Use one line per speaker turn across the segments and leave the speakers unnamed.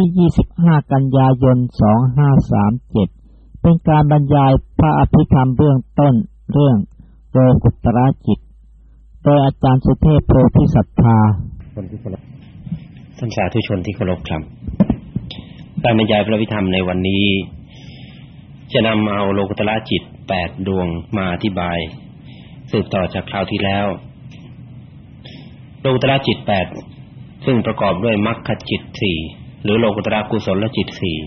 ที่ 25 กันยายน 2537 เป็นการบรรยายพระอภิธรรมเบื้องต้นเรื่องโลกุตระจิต โดยอาจารย์สุเทพโพธิสัทธา
คนที่เคารพท่านสาธุชนที่เคารพครับ การบรรยายพระวิธรรมในวันนี้ จะนำเอาโลกุตระจิตแปดดวงมาอธิบาย สืบต่อจากคราวที่แล้ว โลกุตระจิตแปดซึ่งประกอบด้วยมรรคจิตสี่ หรือโลกุตระกุศลจิตสี่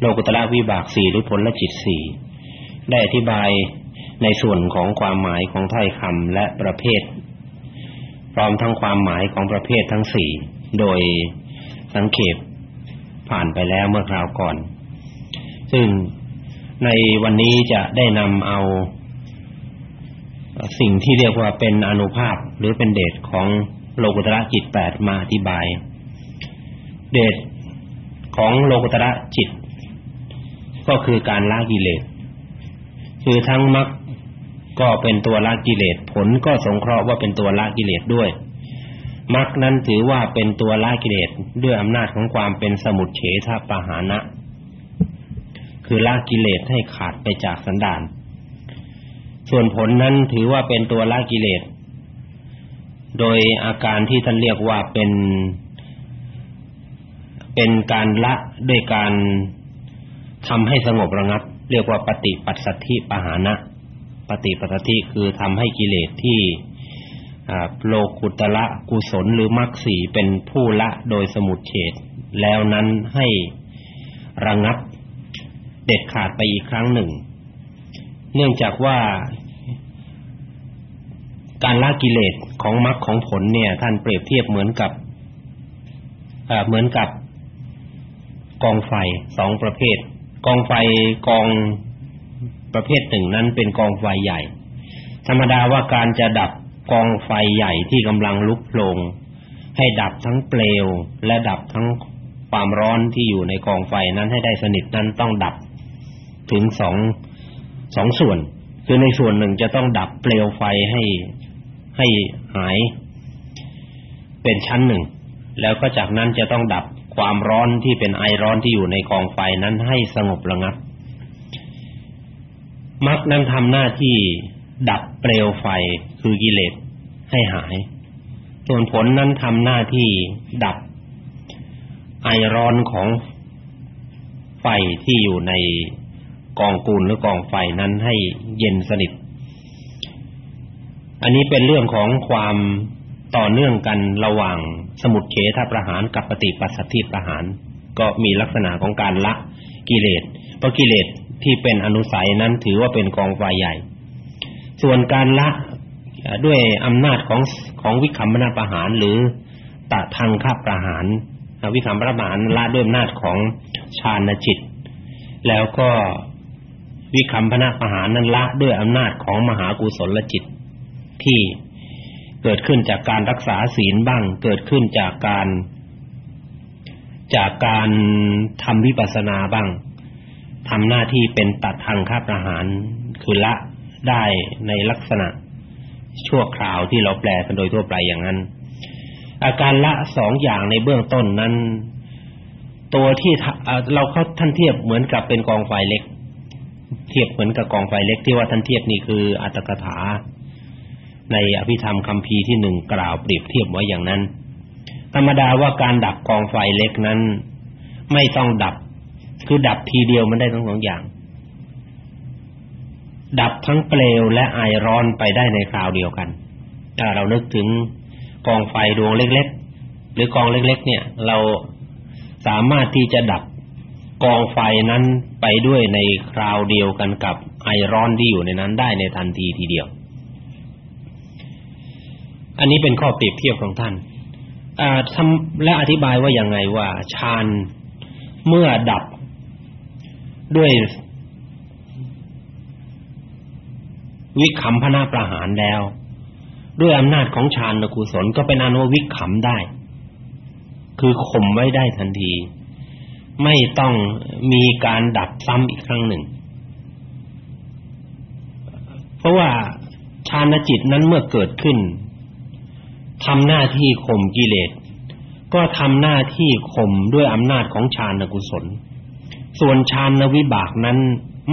โลกุตระวิบากสี่หรือผลจิตสี่ได้อธิบายในส่วนของความหมายของถ้อยคำและประเภทพร้อมทั้งความหมายของประเภททั้งสี่โดยสังเขปผ่านไปแล้วเมื่อคราวก่อน ซึ่งในวันนี้จะได้นำเอา สิ่งที่เรียกว่าเป็นอนุภาพหรือเป็นเดชของโลกุตระจิตแปดมาอธิบาย เดช ของโลกุตระจิต ก็คือการละกิเลสคือทั้งมรรคก็เป็นตัวละกิเลสผลก็สงเคราะห์ว่าเป็นตัวละกิเลสด้วยมรรคนั้นถือว่าเป็นตัวละกิเลสด้วยอำนาจของความเป็นสมุทเฉทปหานะ คือละกิเลสให้ขาดไปจากสันดาน ส่วนผลนั้นถือว่าเป็นตัวละกิเลส โดยอาการที่ท่านเรียกว่าเป็น เป็นการละด้วยการทำให้สงบระงับ เรียกว่าปฏิปัสสัทธิปหานะ ปฏิปัสสัทธิคือทำให้กิเลสที่โลกุตละกุศลหรือมรรคสีเป็นผู้ละโดยสมุทเฉดแล้วนั้นให้ระงับเด็ดขาดไปอีกครั้งหนึ่ง เนื่องจากว่า การละกิเลสของมรรคของผลเนี่ย ท่านเปรียบเทียบเหมือนกับเหมือนกับ กองไฟสองประเภท กองไฟกองประเภทหนึ่งนั้นเป็นกองไฟใหญ่ ธรรมดาว่าการจะดับกองไฟใหญ่ที่กำลังลุกโผล่ให้ดับทั้งเปลว และดับทั้งความร้อนที่อยู่ในกองไฟนั้นให้ได้สนิทนั้นต้องดับถึงสองสองส่วน คือในส่วนหนึ่งจะต้องดับเปลวไฟให้ให้หาย เป็นชั้นหนึ่ง แล้วก็จากนั้นจะต้องดับ ความร้อนที่เป็นไอร้อนที่อยู่ในกองไฟนั้นให้สงบระงับมรรคนั้นทำหน้าที่ดับเปลวไฟคือกิเลสให้หาย ส่วนผลนั้นทำหน้าที่ดับ ไอร้อนของไฟที่อยู่ในกองกูลหรือกองไฟนั้นให้เย็นสนิท อันนี้เป็นเรื่องของความ ต่อเนื่องกันระหว่างสมุทเฉทประหารกับปฏิปัสสัทธิประหาร ก็มีลักษณะของการละกิเลสเพราะกิเลสที่เป็นอนุสัยนั้นถือว่าเป็นกองไฟใหญ่ ส่วนการละด้วยอำนาจของของวิคัมมนาประหารหรือตะทางคาประหารวิคัมมนาประหารละด้วยอำนาจของฌานจิต แล้วก็วิคัมพนาประหารนั้นละด้วยอำนาจของมหากุศลจิตที่ เกิดขึ้นจากการรักษาศีลบ้าง เกิดขึ้นจากการ จากการทำวิปัสสนาบ้างทำหน้าที่เป็นตัดทางคาประหารคือละได้ในลักษณะ ชั่วคราวที่เราแปลกันโดยทั่วไปอย่างนั้น อาการละสองอย่างในเบื้องต้นนั้น ตัวที่เราเขาท่านเทียบเหมือนกับเป็นกองไฟเล็ก เทียบเหมือนกับกองไฟเล็กที่ว่าท่านเทียบนี่คืออัตถกถา ในอภิธรรมคัมภีร์ที่หนึ่งกล่าวเปรียบเทียบไว้อย่างนั้น ธรรมดาว่าการดับกองไฟเล็กนั้น ไม่ต้องดับ คือดับทีเดียวมันได้ทั้งสองอย่าง ดับทั้งเปลวและไอร้อนไปได้ในคราวเดียวกัน ถ้าเรานึกถึงกองไฟดวงเล็กๆ หรือกองเล็กๆ เนี่ย เราสามารถที่จะดับกองไฟนั้นไปด้วยในคราวเดียวกันกับไอร้อนที่อยู่ในนั้นได้ในทันทีทีเดียว อันนี้เป็นข้อเปรียบเทียบของท่านอ่าและอธิบายว่าอย่างไงว่าฌานเมื่อดับด้วยวิคัมพนาประหารแล้ว ด้วยอำนาจของฌานกุศลก็เป็นอนุวิคัมได้ คือข่มไว้ได้ทันที ไม่ต้องมีการดับซ้ำอีกครั้งหนึ่ง เพราะว่าฌานจิตนั้นเมื่อเกิดขึ้น ทำหน้าที่ข่มกิเลส ก็ทำหน้าที่ข่มด้วยอำนาจของฌานกุศล ส่วนฌานวิบากนั้น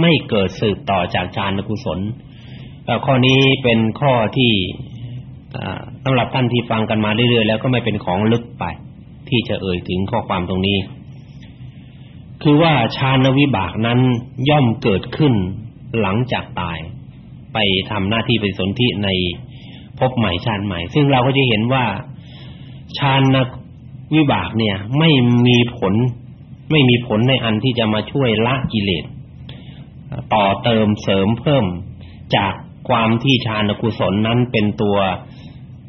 ไม่เกิดสืบต่อจากฌานกุศลข้อนี้เป็นข้อที่สำหรับท่านที่ฟังกันมาเรื่อยๆแล้วก็ไม่เป็นของลึกไป ที่จะเอ่ยถึงข้อความตรงนี้ คือว่าฌานวิบากนั้นย่อมเกิดขึ้นหลังจากตาย ไปทำหน้าที่ไปสนธิใน พบใหม่ชาติใหม่ ซึ่งเราก็จะเห็นว่าฌานวิบากเนี่ย ไม่มีผล ไม่มีผลในอันที่จะมาช่วยละกิเลสต่อเติมเสริมเพิ่มจากความที่ฌานกุศลนั้นเป็นตัว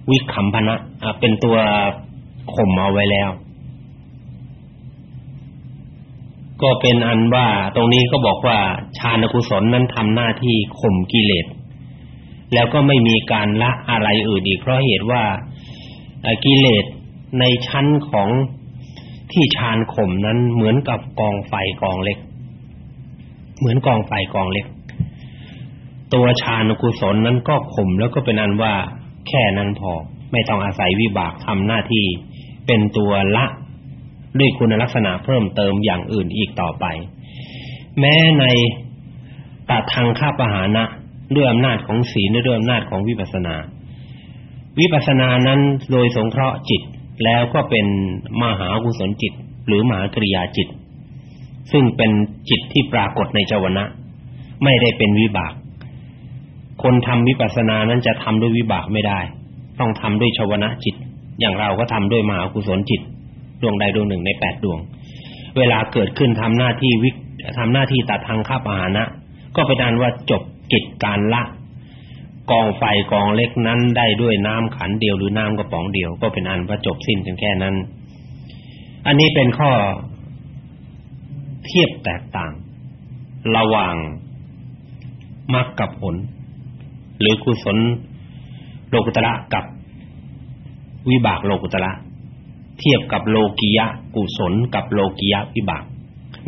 วิคัมพนะเป็นตัวข่มเอาไว้แล้ว ก็เป็นอันว่าตรงนี้ก็บอกว่าฌานกุศลนั้นทำหน้าที่ข่มกิเลส แล้วก็ไม่มีการละอะไรอื่นอีกเพราะเหตุว่ากิเลสในชั้นของที่ฌานข่มนั้นเหมือนกับกองไฟกองเล็ก เหมือนกองไฟกองเล็ก ตัวฌานกุศลนั้นก็ข่มแล้วก็เป็นอันว่าแค่นั้นพอ ไม่ต้องอาศัยวิบากทำหน้าที่เป็นตัวละด้วยคุณลักษณะเพิ่มเติมอย่างอื่นอีกต่อไป แม้ในตาทางข้าปหานะ ด้วยอำนาจของศีลและด้วยอำนาจของวิปัสสนา วิปัสสนานั้นโดยสงเคราะห์จิตแล้วก็เป็นมหากุศลจิต หรือมหากริยาจิต ซึ่งเป็นจิตที่ปรากฏในจวนะ ไม่ได้เป็นวิบาก คนทำวิปัสสนานั้นจะทำด้วยวิบากไม่ได้ ต้องทำด้วยชวนะจิต อย่างเราก็ทำด้วยมหากุศลจิต ดวงใดดวงหนึ่งในแปดดวง เวลาเกิดขึ้นทำหน้าที่วิทำหน้าที่ตัดทางข้าปหานะ ก็เป็นอันว่าจบ กิจการละกองไฟกองเล็กนั้นได้ด้วยน้ำขันเดียวหรือน้ำกระป๋องเดียวก็เป็นอันว่าจบสิ้นกันแค่นั้น อันนี้เป็นข้อเทียบแตกต่าง ระหว่างมรรคกับผล หรือกุศลโลกุตระกับวิบากโลกุตระเทียบกับโลกิยะกุศลกับโลกิยะวิบาก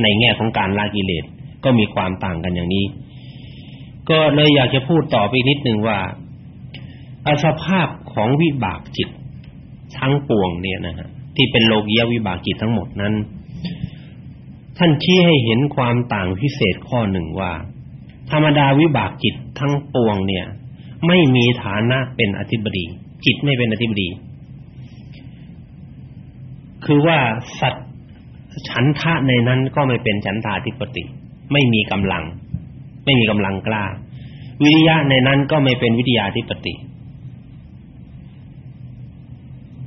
ในแง่ของการละกิเลสก็มีความต่างกันอย่างนี้ ก็เลยอยากจะพูดต่อไปนิดหนึ่งว่าอสภาพของวิบากจิตทั้งปวงเนี่ยนะฮะที่เป็นโลกียวิบากจิตทั้งหมดนั้น ท่านชี้ให้เห็นความต่างพิเศษข้อหนึ่งว่า ธรรมดาวิบากจิตทั้งปวงเนี่ย ไม่มีฐานะเป็นอธิบดี จิตไม่เป็นอธิบดี คือว่าสัตว์ฉันทะในนั้นก็ไม่เป็นฉันทาธิปติ ไม่มีกำลัง ไม่มีกำลังกล้า วิริยะในนั้นก็ไม่เป็นวิทยาธิปติ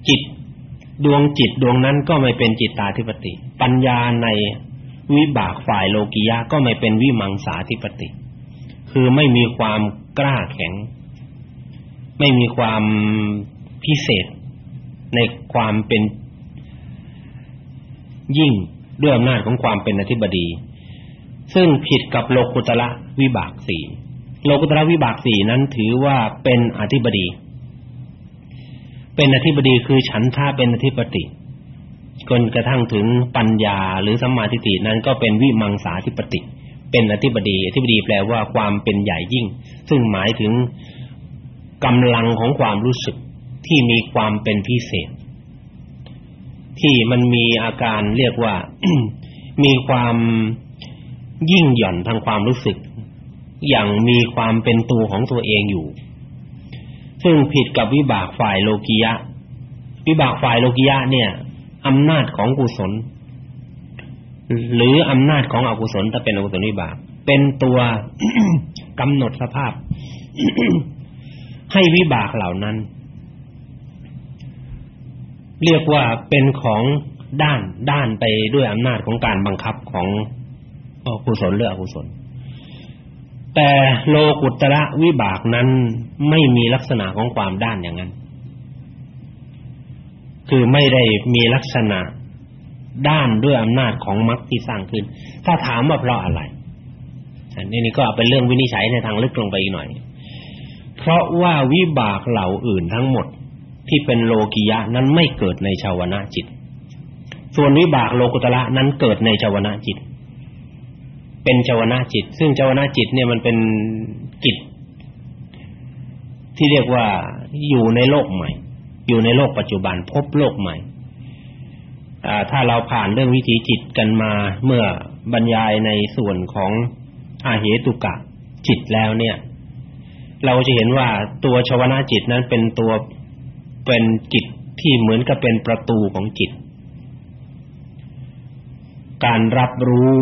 จิตดวงจิตดวงนั้นก็ไม่เป็นจิตตาธิปติ ปัญญาในวิบากฝ่ายโลกิยะก็ไม่เป็นวิมังสาธิปติ คือไม่มีความกล้าแข็ง ไม่มีความพิเศษในความเป็นยิ่งด้วยอำนาจของความเป็นอธิบดี ซึ่งผิดกับโลกุตระวิบากสี่โลกุตระวิบากสี่นั้นถือว่าเป็นอธิบดี เป็นอธิบดีคือฉันทะเป็นอธิปติจนกระทั่งถึงปัญญาหรือสัมมาทิฏฐินั้นก็เป็นวิมังสาธิปติ เป็นอธิบดีอธิบดีแปลว่าความเป็นใหญ่ยิ่ง ซึ่งหมายถึงกำลังของความรู้สึกที่มีความเป็นพิเศษ ที่มันมีอาการเรียกว่ามีความ ยิ่งหย่อนทางความรู้สึก อย่างมีความเป็นตัวของตัวเองอยู่ ซึ่งผิดกับวิบากฝ่ายโลกิยะ วิบากฝ่ายโลกิยะเนี่ยอำนาจของกุศล หรืออำนาจของอกุศลถ้าเป็นอกุศลวิบาก เป็นตัวกำหนดสภาพ ให้วิบากเหล่านั้น เรียกว่าเป็นของด้านด้านไปด้วยอำนาจของการบังคับของ อกุศลหรืออกุศล แต่โลกุตระวิบากนั้นไม่มีลักษณะของความด้านอย่างนั้น คือไม่ได้มีลักษณะด้านด้วยอำนาจของมรรคที่สร้างขึ้น ถ้าถามว่าเพราะอะไร อันนี้ก็เป็นเรื่องวินิจฉัยในทางลึกลงไปอีกหน่อย เพราะว่าวิบากเหล่าอื่นทั้งหมดที่เป็นโลกิยะนั้นไม่เกิดในชาวนะจิต ส่วนวิบากโลกุตระนั้นเกิดในชาวนะจิต เป็นจวนาจิต ซึ่งจวนาจิตเนี่ยมันเป็นจิต ที่เรียกว่าอยู่ในโลกใหม่ อยู่ในโลกปัจจุบันพบโลกใหม่ถ้าเราผ่านเรื่องวิถีจิตกันมาเมื่อบรรยายในส่วนของอาเหตุกะจิตแล้วเนี่ย เราจะเห็นว่าตัวชวนาจิตนั้นเป็นตัวเป็นจิตที่เหมือนกับเป็นประตูของจิต การรับรู้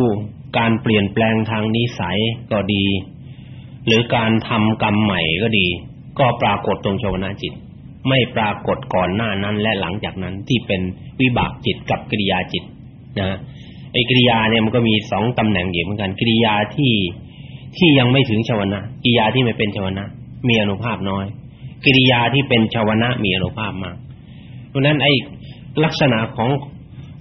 การเปลี่ยนแปลงทางนิสัยก็ดี หรือการทำกรรมใหม่ก็ดี ก็ปรากฏตรงชวนาจิต ไม่ปรากฏก่อนหน้านั้นและหลังจากนั้นที่เป็นวิบากจิตกับกิริยาจิตนะไอ้กิริยาเนี่ยมันก็มีสองตำแหน่งอยู่เหมือนกันกิริยาที่ที่ยังไม่ถึงชวนะกิริยาที่ไม่เป็นชวนะมีอนุภาพน้อย กิริยาที่เป็นชวนะมีอนุภาพมากเพราะนั้นไอ้ลักษณะของ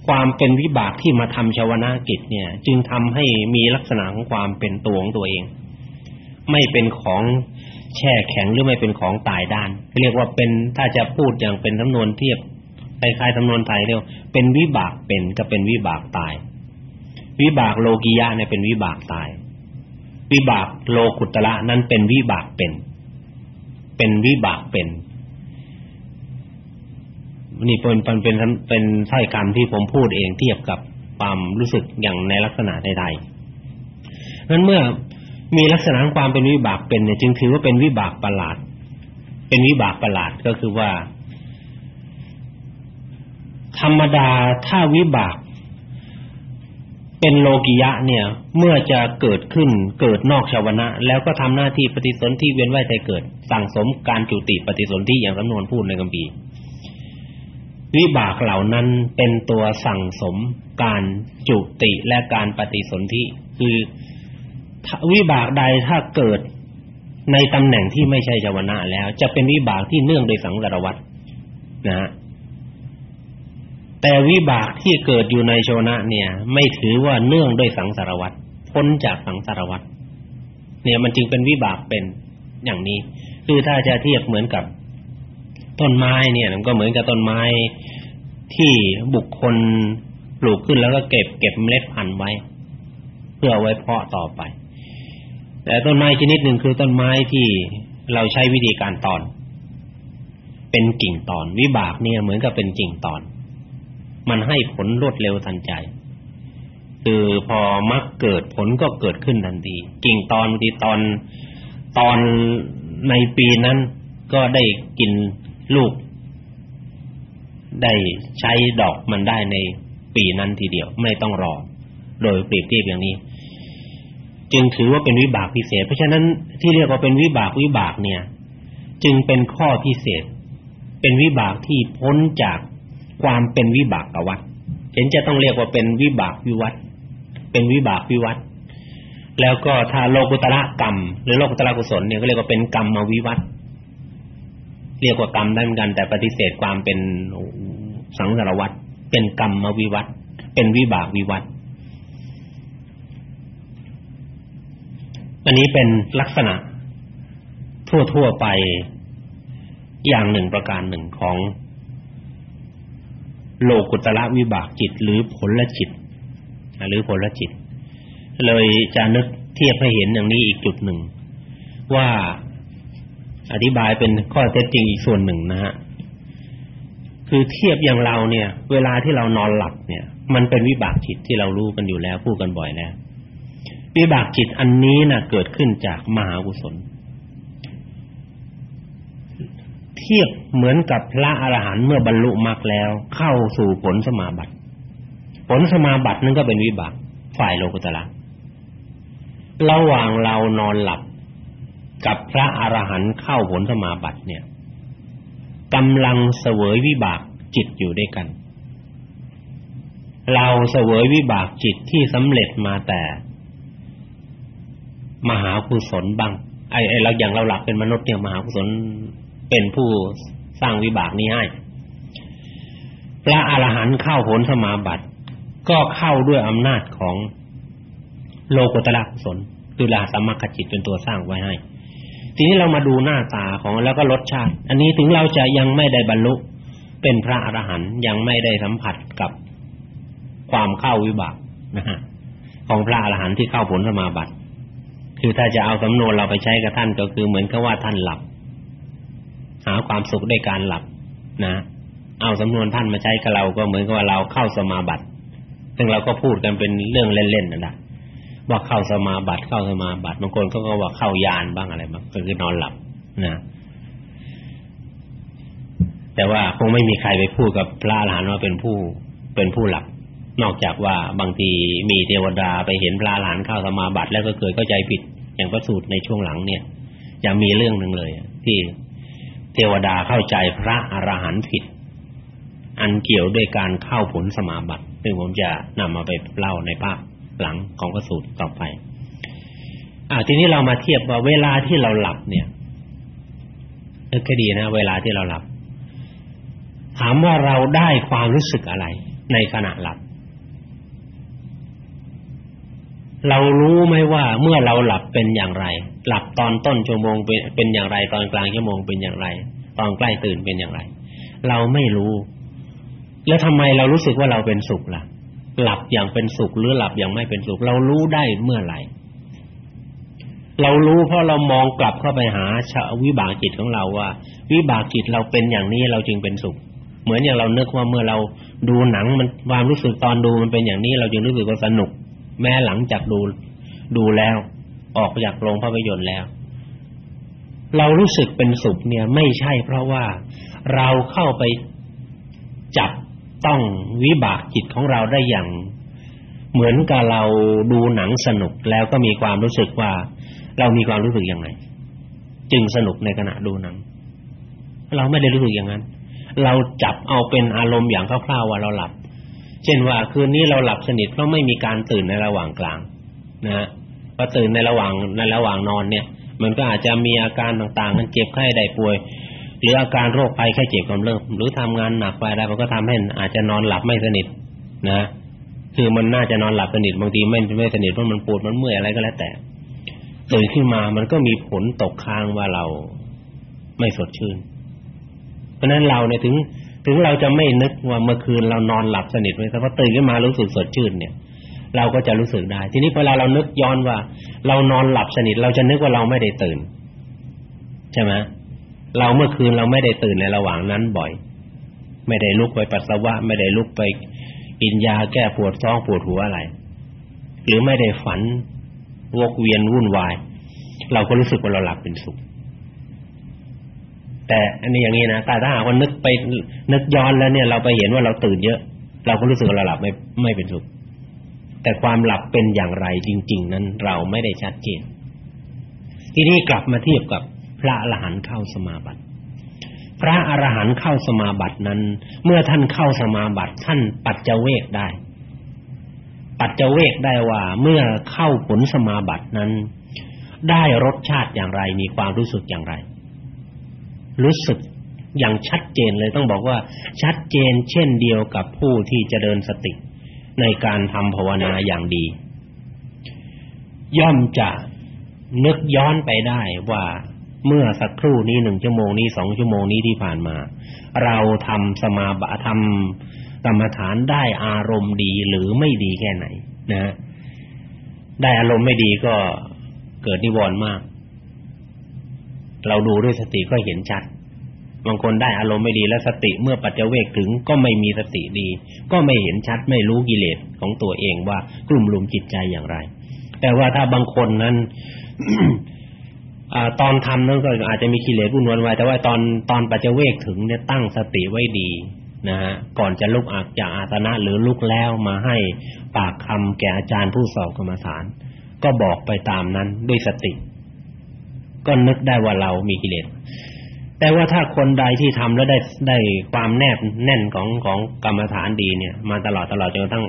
ความเป็นวิบากที่มาทำชวนากิจเนี่ย จึงทำให้มีลักษณะของความเป็นตัวของตัวเอง ไม่เป็นของแช่แข็งหรือไม่เป็นของตายด้าน เรียกว่าเป็นถ้าจะพูดอย่างเป็นสำนวนเทียบคล้ายๆสำนวนไทยเรียกเป็นวิบากเป็นก็เป็นวิบากตาย วิบากโลกิยะเนี่ยเป็นวิบากตาย วิบากโลกุตระนั้นเป็นวิบากเป็น เป็นวิบากเป็น นี่เป็นเป็นเป็นถ้อยคำที่ผมพูดเองเทียบกับความรู้สึกอย่างในลักษณะใดๆนั้นเมื่อมีลักษณะความเป็นวิบากเป็นเนี่ยจึงถือว่าเป็นวิบากประหลาด เป็นวิบากประหลาดก็คือว่า ธรรมดาถ้าวิบากเป็นโลกิยะเนี่ย เมื่อจะเกิดขึ้นเกิดนอกชาวนะ แล้วก็ทำหน้าที่ปฏิสนธิเวียนว่ายตายเกิด สั่งสมการจุติปฏิสนธิอย่างสำนวนพูดในคัมภีร์ วิบากเหล่านั้นเป็นตัวสั่งสมการจุติและการปฏิสนธิคือวิบากใดถ้าเกิดในตำแหน่งที่ไม่ใช่ชาวนะแล้ว จะเป็นวิบากที่เนื่องโดยสังสารวัฏนะฮะแต่วิบากที่เกิดอยู่ในโชนะเนี่ย ไม่ถือว่าเนื่องด้วยสังสารวัฏพ้นจากสังสารวัฏเนี่ยมันจึงเป็นวิบากเป็นอย่างนี้ คือถ้าจะเทียบเหมือนกับ ต้นไม้เนี่ยมันก็เหมือนกับต้นไม้ที่บุคคลปลูกขึ้นแล้วก็เก็บเก็บเมล็ดพันธุ์ไว้ เพื่อไว้เพาะต่อไป แต่ต้นไม้ชนิดหนึ่งคือต้นไม้ที่เราใช้วิธีการตอน เป็นกิ่งตอน วิบากเนี่ยเหมือนกับเป็นกิ่งตอน มันให้ผลรวดเร็วทันใจ คือพอมักเกิดผลก็เกิดขึ้นทันทีกิ่งตอนที่ตอนตอนในปีนั้นก็ได้กิน ลูก ได้ใช้ดอกมันได้ในปีนั้นทีเดียวไม่ต้องรอ โดยเปรียบเทียบอย่างนี้ จึงถือว่าเป็นวิบากพิเศษ เพราะฉะนั้นที่เรียกว่าเป็นวิบากวิบากเนี่ย จึงเป็นข้อพิเศษ เป็นวิบากที่พ้นจากความเป็นวิบากวัฏเห็นจะต้องเรียกว่าเป็นวิบากวิวัตเป็นวิบากวิวัตแล้วก็ถ้าโลกุตระกรรม หรือโลกุตระกุศลเนี่ยก็เรียกว่าเป็นกรรมมาวิวัต เรียกว่ากรรมได้เหมือนกัน แต่ปฏิเสธความเป็นสังสารวัฏเป็นกรรมวิวัตเป็นวิบากวิวัตอันนี้เป็นลักษณะทั่วๆไปอย่างหนึ่งประการหนึ่งของโลกุตระวิบากจิต หรือผลละจิต หรือผลละจิต เลยจะนึกเทียบให้เห็นอย่างนี้อีกจุดหนึ่ง ว่า อธิบายเป็นข้อเท็จจริงอีกส่วนหนึ่งนะฮะคือเทียบอย่างเราเนี่ย เวลาที่เรานอนหลับเนี่ย มันเป็นวิบากจิตที่เรารู้กันอยู่แล้วพูดกันบ่อยแล้ววิบากจิตอันนี้นะ่ะเกิดขึ้นจากมหากุศล เทียบเหมือนกับพระอรหันต์เมื่อบรรลุมรรคแล้ว เข้าสู่ผลสมาบัติผลสมาบัตินั้นก็เป็นวิบากฝ่ายโลกุตระระหว่างเรานอนหลับ กับพระอรหันต์เข้าผลสมาบัติเนี่ยกำลังเสวยวิบากจิตอยู่ด้วยกัน เราเสวยวิบากจิตที่สำเร็จมาแต่ มหากุศลบ้างไอ้ไอ้เราอย่างเราหลับเป็นมนุษย์เนี่ยมหากุศลเป็นผู้สร้างวิบากนี้ให้พระอรหันต์เข้าผลสมาบัติก็เข้าด้วยอำนาจของโลกุตระกุศลคือลาสมัคคจิตเป็นตัวสร้างไว้ให้ ทีนี้เรามาดูหน้าตาของแล้วก็รสชาติ อันนี้ถึงเราจะยังไม่ได้บรรลุเป็นพระอรหันต์ยังไม่ได้สัมผัสกับความเข้าวิบากนะฮะของพระอรหันต์ที่เข้าผลสมาบัติ คือถ้าจะเอาสำนวนเราไปใช้กับท่านก็คือเหมือนกับว่าท่านหลับ หาความสุขด้วยการหลับนะ เอาสำนวนท่านมาใช้กับเราก็เหมือนกับว่าเราเข้าสมาบัติ ซึ่งเราก็พูดกันเป็นเรื่องเล่นๆนั่นแหละ ว่าเข้าสมาบัติเข้าสมาบัติบางคนเขาก็ว่าเข้ายานบ้างอะไรบ้างก็คือนอนหลับนะแต่ว่าคงไม่มีใครไปพูดกับพระอรหันต์ว่าเป็นผู้เป็นผู้หลับนอกจากว่าบางทีมีเทวดาไปเห็นพระอรหันต์เข้าสมาบัติแล้วก็เกิดเข้าใจผิดอย่างพระสูตรในช่วงหลังเนี่ยยังมีเรื่องหนึ่งเลยที่เทวดาเข้าใจพระอรหันต์ผิด อันเกี่ยวด้วยการเข้าผลสมาบัติซึ่งผมจะนำมาไปเล่าในภาค หลังของพระสูตรต่อไป อ่า ทีนี้เรามาเทียบว่าเวลาที่เราหลับเนี่ยนึกให้ดีนะเวลาที่เราหลับ ถามว่าเราได้ความรู้สึกอะไร ในขณะหลับ เรารู้ไหมว่าเมื่อเราหลับเป็นอย่างไร หลับตอนต้นชั่วโมงเป็นเป็นอย่างไร ตอนกลางชั่วโมงเป็นอย่างไร ตอนใกล้ตื่นเป็นอย่างไร เราไม่รู้ แล้วทำไมเรารู้สึกว่าเราเป็นสุขล่ะ หลับอย่างเป็นสุขหรือหลับอย่างไม่เป็นสุข เรารู้ได้เมื่อไหร่ เรารู้เพราะเรามองกลับเข้าไปหาวิบากจิตของเราว่า วิบากจิตเราเป็นอย่างนี้เราจึงเป็นสุข เหมือนอย่างเรานึกว่าเมื่อเราดูหนังมันความรู้สึกตอนดูมันเป็นอย่างนี้เราจึงรู้สึกว่าสนุก แม้หลังจากดูดูแล้ว ออกจากโรงภาพยนตร์แล้ว เรารู้สึกเป็นสุขเนี่ย ไม่ใช่เพราะว่าเราเข้าไปจับ ต้องวิบากจิตของเราได้อย่าง เหมือนกับเราดูหนังสนุกแล้วก็มีความรู้สึกว่า เรามีความรู้สึกยังไง จึงสนุกในขณะดูหนัง เราไม่ได้รู้สึกอย่างนั้น เราจับเอาเป็นอารมณ์อย่างคร่าวๆว่าเราหลับ เช่นว่าคืนนี้เราหลับสนิทเพราะไม่มีการตื่นในระหว่างกลาง นะฮะพอตื่นในระหว่างในระหว่างนอนเนี่ย มันก็อาจจะมีอาการต่างๆมันเจ็บไข้ได้ป่วย หรืออาการโรคภัยไข้เจ็บกำเริบหรือทำงานหนักไปอะไรมันก็ทำให้อาจจะนอนหลับไม่สนิทนะคือมันน่าจะนอนหลับสนิทบางทีไม่ไม่สนิทเพราะมันปวดมันเมื่อยอะไรก็แล้วแต่ตื่นขึ้นมามันก็มีผลตกค้างว่าเราไม่สดชื่น เพราะนั้นเราเนี่ยถึง ถึงเราจะไม่นึกว่าเมื่อคืนเรานอนหลับสนิทไปแต่พอตื่นขึ้นมารู้สึกสดชื่นเนี่ย เราก็จะรู้สึกได้ ทีนี้เวลาเรานึกย้อนว่า เรานอนหลับสนิทเราจะนึกว่าเราไม่ได้ตื่น ใช่ไหม เราเมื่อคืนเราไม่ได้ตื่นในระหว่างนั้นบ่อย ไม่ได้ลุกไปปัสสาวะ ไม่ได้ลุกไปกินยาแก้ปวดท้องปวดหัวอะไร หรือไม่ได้ฝันวกเวียนวุ่นวาย เราก็รู้สึกว่าเราหลับเป็นสุข แต่อันนี้อย่างนี้นะแต่ถ้าหากว่านึกไปนึกย้อนแล้วเนี่ย เราไปเห็นว่าเราตื่นเยอะ เราก็รู้สึกว่าเราหลับไม่ไม่เป็นสุข แต่ความหลับเป็นอย่างไรจริง ๆ นั้นเราไม่ได้ชัดเจนทีนี้กลับมาเทียบกับ พระอรหันต์เข้าสมาบัติ พระอรหันต์เข้าสมาบัตินั้น เมื่อท่านเข้าสมาบัติท่านปัจเจเวกได้ ปัจเจเวกได้ว่าเมื่อเข้าผลสมาบัตินั้น ได้รสชาติอย่างไรมีความรู้สึกอย่างไร รู้สึกอย่างชัดเจนเลยต้องบอกว่า ชัดเจนเช่นเดียวกับผู้ที่จะเดินสติในการทำภาวนาอย่างดี ย่อมจะนึกย้อนไปได้ว่า เมื่อสักครู่นี้หนึ่งชั่วโมงนี้สองชั่วโมงนี้ที่ผ่านมา เราทำสมาบะทำกรรมฐานได้อารมณ์ดีหรือไม่ดีแค่ไหน นะ ได้อารมณ์ไม่ดีก็เกิดนิวรณ์มาก เราดูด้วยสติก็เห็นชัดบางคนได้อารมณ์ไม่ดีแล้วสติเมื่อปัจเจเวกถึงก็ไม่มีสติดี ก็ไม่เห็นชัดไม่รู้กิเลสของตัวเองว่ากลุ่มลุมจิตใจอย่างไร แต่ว่าถ้าบางคนนั้น ตอนทำนั้นก็อาจจะมีกิเลสวุ่นวายแต่ว่าตอนตอนปัจเจเวกถึงเนี่ยตั้งสติไว้ดีนะฮะก่อนจะลุกออกจากอาสนะหรือลุกแล้วมาให้ปากคำแก่อาจารย์ผู้สอบกรรมฐาน ก็บอกไปตามนั้นด้วยสติ ก็นึกได้ว่าเรามีกิเลสแต่ว่าถ้าคนใดที่ทำแล้วได้ได้ความแนบแน่นของของกรรมฐานดีเนี่ย มาตลอดตลอดจนกระทั่ง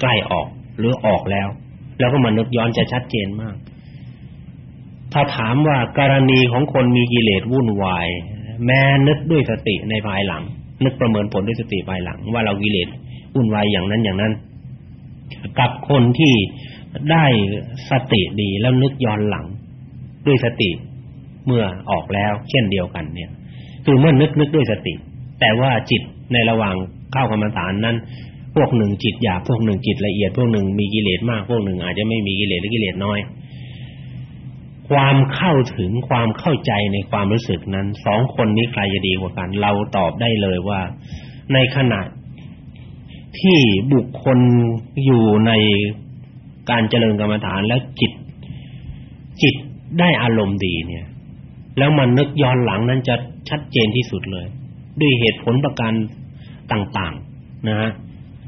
ใกล้ออกหรือออกแล้ว แล้วก็มานึกย้อนจะชัดเจนมาก ถ้าถามว่ากรณีของคนมีกิเลสวุ่นวาย แม้นึกด้วยสติในภายหลัง นึกประเมินผลด้วยสติภายหลัง ว่าเรากิเลสวุ่นวายอย่างนั้นอย่างนั้น กับคนที่ได้สติดีแล้วนึกย้อนหลัง ด้วยสติเมื่อออกแล้ว เช่นเดียวกันเนี่ย คือเมื่อนึกนึกด้วยสติ แต่ว่าจิตในระหว่างเข้ากรรมฐานนั้น พวกหนึ่งจิตหยาบพวกหนึ่งจิตละเอียด พวกหนึ่งมีกิเลสมาก พวกหนึ่งอาจจะไม่มีกิเลสหรือกิเลสน้อย ความเข้าถึงความเข้าใจในความรู้สึกนั้นสองคนนี้ใครจะดีกว่ากัน เราตอบได้เลยว่า ในขณะที่บุคคลอยู่ในการเจริญกรรมฐานแล้วจิต จิตได้อารมณ์ดีเนี่ย แล้วมันนึกย้อนหลังนั้นจะชัดเจนที่สุดเลย ด้วยเหตุผลประการต่างๆนะฮะ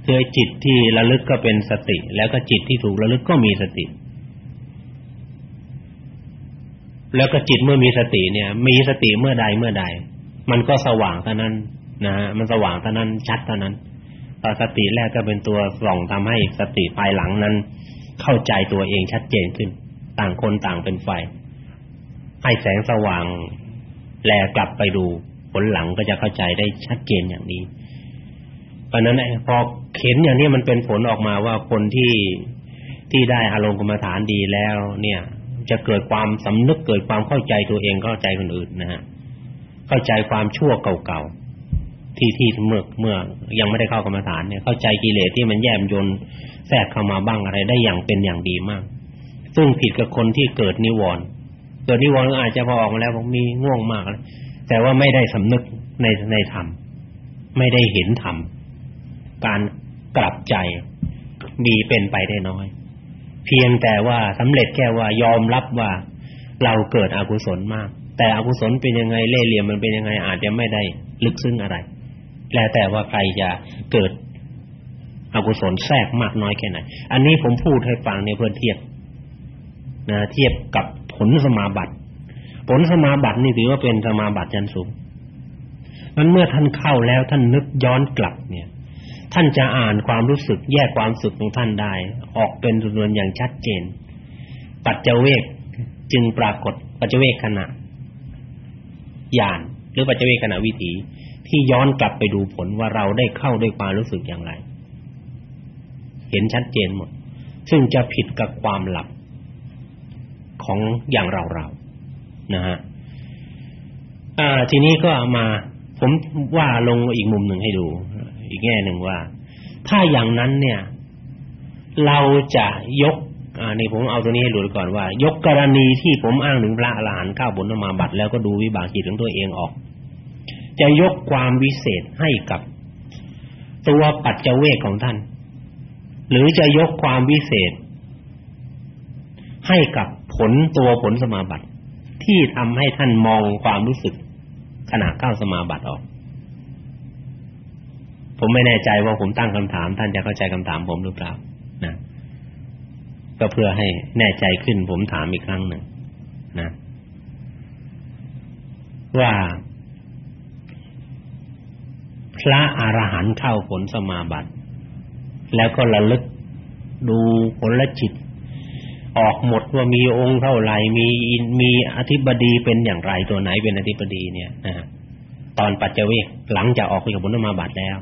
คือจิตที่ระลึกก็เป็นสติ แล้วก็จิตที่ถูกระลึกก็มีสติ แล้วก็จิตเมื่อมีสติเนี่ย มีสติเมื่อใดเมื่อใด มันก็สว่างเท่านั้นนะฮะมันสว่างเท่านั้นชัดเท่านั้นตสติแรกก็เป็นตัวส่องทำให้สติภายหลังนั้น เข้าใจตัวเองชัดเจนขึ้น ต่างคนต่างเป็นไฟให้แสงสว่าง แลกลับไปดูผลหลังก็จะเข้าใจได้ชัดเจนอย่างนี้เพราะนั้นพอเห็นอย่างนี้มันเป็นผลออกมาว่าคนที่ที่ได้อารมณ์กรรมฐานดีแล้ว เนี่ย จะเกิดความสำนึกเกิดความเข้าใจตัวเองเข้าใจคนอื่นนะฮะเข้าใจความชั่วเก่าๆที่ที่เมื่อเมื่อยังไม่ได้เข้ากรรมฐานเนี่ยเข้าใจกิเลสที่มันแยมยนแทรกเข้ามาบ้างอะไรได้อย่างเป็นอย่างดีมาก ซึ่งผิดกับคนที่เกิดนิวรณ์เกิดนิวรณ์อาจจะพอออกมาแล้วผมมีง่วงมากแล้วแต่ว่าไม่ได้สำนึกในในธรรมไม่ได้เห็นธรรมการกลับใจมีเป็นไปได้น้อย เพียงแต่ว่าสำเร็จแค่ว่ายอมรับว่าเราเกิดอกุศลมาก แต่อกุศลเป็นยังไงเล่เหลี่ยมมันเป็นยังไงอาจจะไม่ได้ลึกซึ้งอะไร แล้วแต่ว่าใครจะเกิดอกุศลแทรกมากน้อยแค่ไหน อันนี้ผมพูดให้ฟังในเพื่อเทียบนะเทียบกับผลสมาบัติ ผลสมาบัตินี่ถือว่าเป็นสมาบัติชั้นสูงมันเมื่อท่านเข้าแล้วท่านนึกย้อนกลับเนี่ย ท่านจะอ่านความรู้สึกแยกความสึกของท่านได้ ออกเป็นส่วนอย่างชัดเจน ปัจเจเวกจึงปรากฏปัจเจเวกขณะญาณหรือปัจเจเวกขณะวิถีที่ย้อนกลับไปดูผลว่าเราได้เข้าด้วยความรู้สึกอย่างไร เห็นชัดเจนหมด ซึ่งจะผิดกับความหลับของอย่างเราเรานะฮะอ่าทีนี้ก็มาผมว่าลงอีกมุมหนึ่งให้ดู อีกแง่หนึ่งว่า ถ้าอย่างนั้นเนี่ย เราจะยกอ่านี่ผมเอาตัวนี้ให้ดูก่อนว่า ยกกรณีที่ผมอ้างถึงพระอรหันต์เข้าบุญมาบัตแล้วก็ดูวิบากจิตของตัวเองออก จะยกความวิเศษให้กับตัวปัจเจเวกของท่าน หรือจะยกความวิเศษ ให้กับผลตัวผลสมาบัติที่ทำให้ท่านมองความรู้สึกขณะเข้าสมาบัติออก ผมไม่แน่ใจว่าผมตั้งคำถาม ท่านจะเข้าใจคำถามผมหรือเปล่านะก็เพื่อให้แน่ใจขึ้น ผมถามอีกครั้งหนึ่งนะว่า พระอรหันต์เข้าผลสมาบัติ แล้วก็ระลึกดูผลละจิต ออกหมดว่ามีองค์เท่าไหร่มีมีอธิบดีเป็นอย่างไรตัวไหนเป็นอธิบดีเนี่ยนะฮะตอนปัจเจเวกหลังจากออกจากผลสมาบัติแล้ว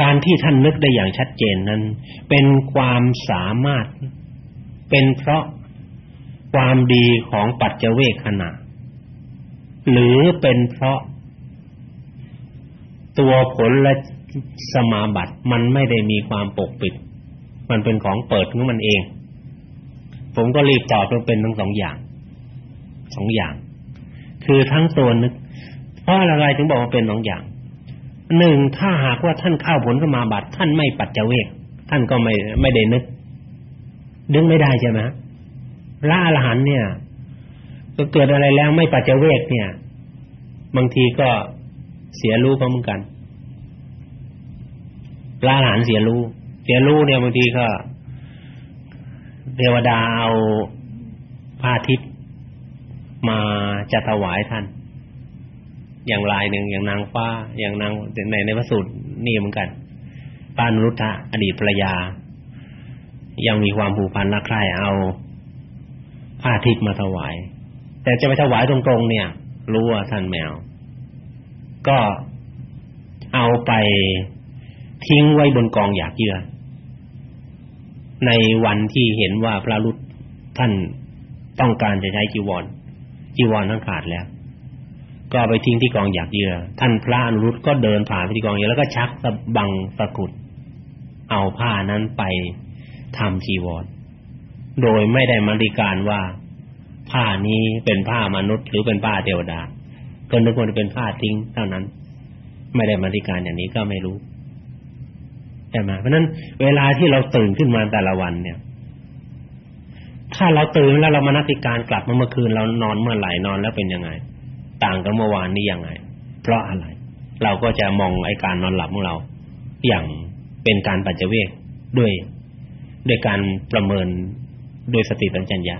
การที่ท่านนึกได้อย่างชัดเจนนั้น เป็นความสามารถ เป็นเพราะความดีของปัจเจเวกขณะ หรือเป็นเพราะ ตัวผลและสมาบัติมันไม่ได้มีความปกปิด มันเป็นของเปิดของมันเอง ผมก็รีบตอบว่าเป็นทั้งสองอย่างสองอย่าง คือทั้งตัวนึกเพราะอะไรถึงบอกว่าเป็นสองอย่าง หนึ่งถ้าหากว่าท่านเข้าผลสมาบัติท่านไม่ปัจเจเวกท่านก็ไม่ไม่ได้นึกดึงไม่ได้ใช่ไหมพระอรหันต์เนี่ยก็เกิดอะไรแล้วไม่ปัจเจเวกเนี่ย บางทีก็เสียรู้ก็เหมือนกันพระอรหันต์เสียรู้ เสียรู้เนี่ยบางทีก็เทวดาเอาผ้าทิพย์มาจะถวายท่าน อย่างลายหนึ่งอย่างนางฟ้าอย่างนางในในพระสูตรนี่เหมือนกันปานุรุทธะอดีตภรรยา ยังมีความผูกพันรักใคร่เอาผ้าทิพย์มาถวาย แต่จะไปถวายตรงๆเนี่ย รู้ว่าท่านแมว ก็เอาไปทิ้งไว้บนกองหยากเยื่อในวันที่เห็นว่าพระรุษท่านต้องการจะใช้จีวรจีวรทั้งขาดแล้ว ก็ไปทิ้งที่กองหยากเยื่อท่านพระอนุรุตก็เดินผ่านไปที่กองหยากแล้วก็ชักสะบังสะกุด เอาผ้านั้นไปทำจีวร โดยไม่ได้มาริการว่าผ้านี้เป็นผ้ามนุษย์หรือเป็นผ้าเทวดาก็นึกว่าเป็นผ้าทิ้งเท่านั้น ไม่ได้มาธิการอย่างนี้ก็ไม่รู้ใช่ไหมเพราะนั้นเวลาที่เราตื่นขึ้นมาแต่ละวันเนี่ยถ้าเราตื่นแล้วเรามานัติการกลับมาเมื่อคืนเรานอนเมื่อไหร่นอนแล้วเป็นยังไง ต่างกับเมื่อวานนี้ยังไง เพราะอะไร เราก็จะมองไอ้การนอนหลับของเรา อย่างเป็นการปัจเจเวกด้วยด้วยการประเมินด้วยสติปัญญา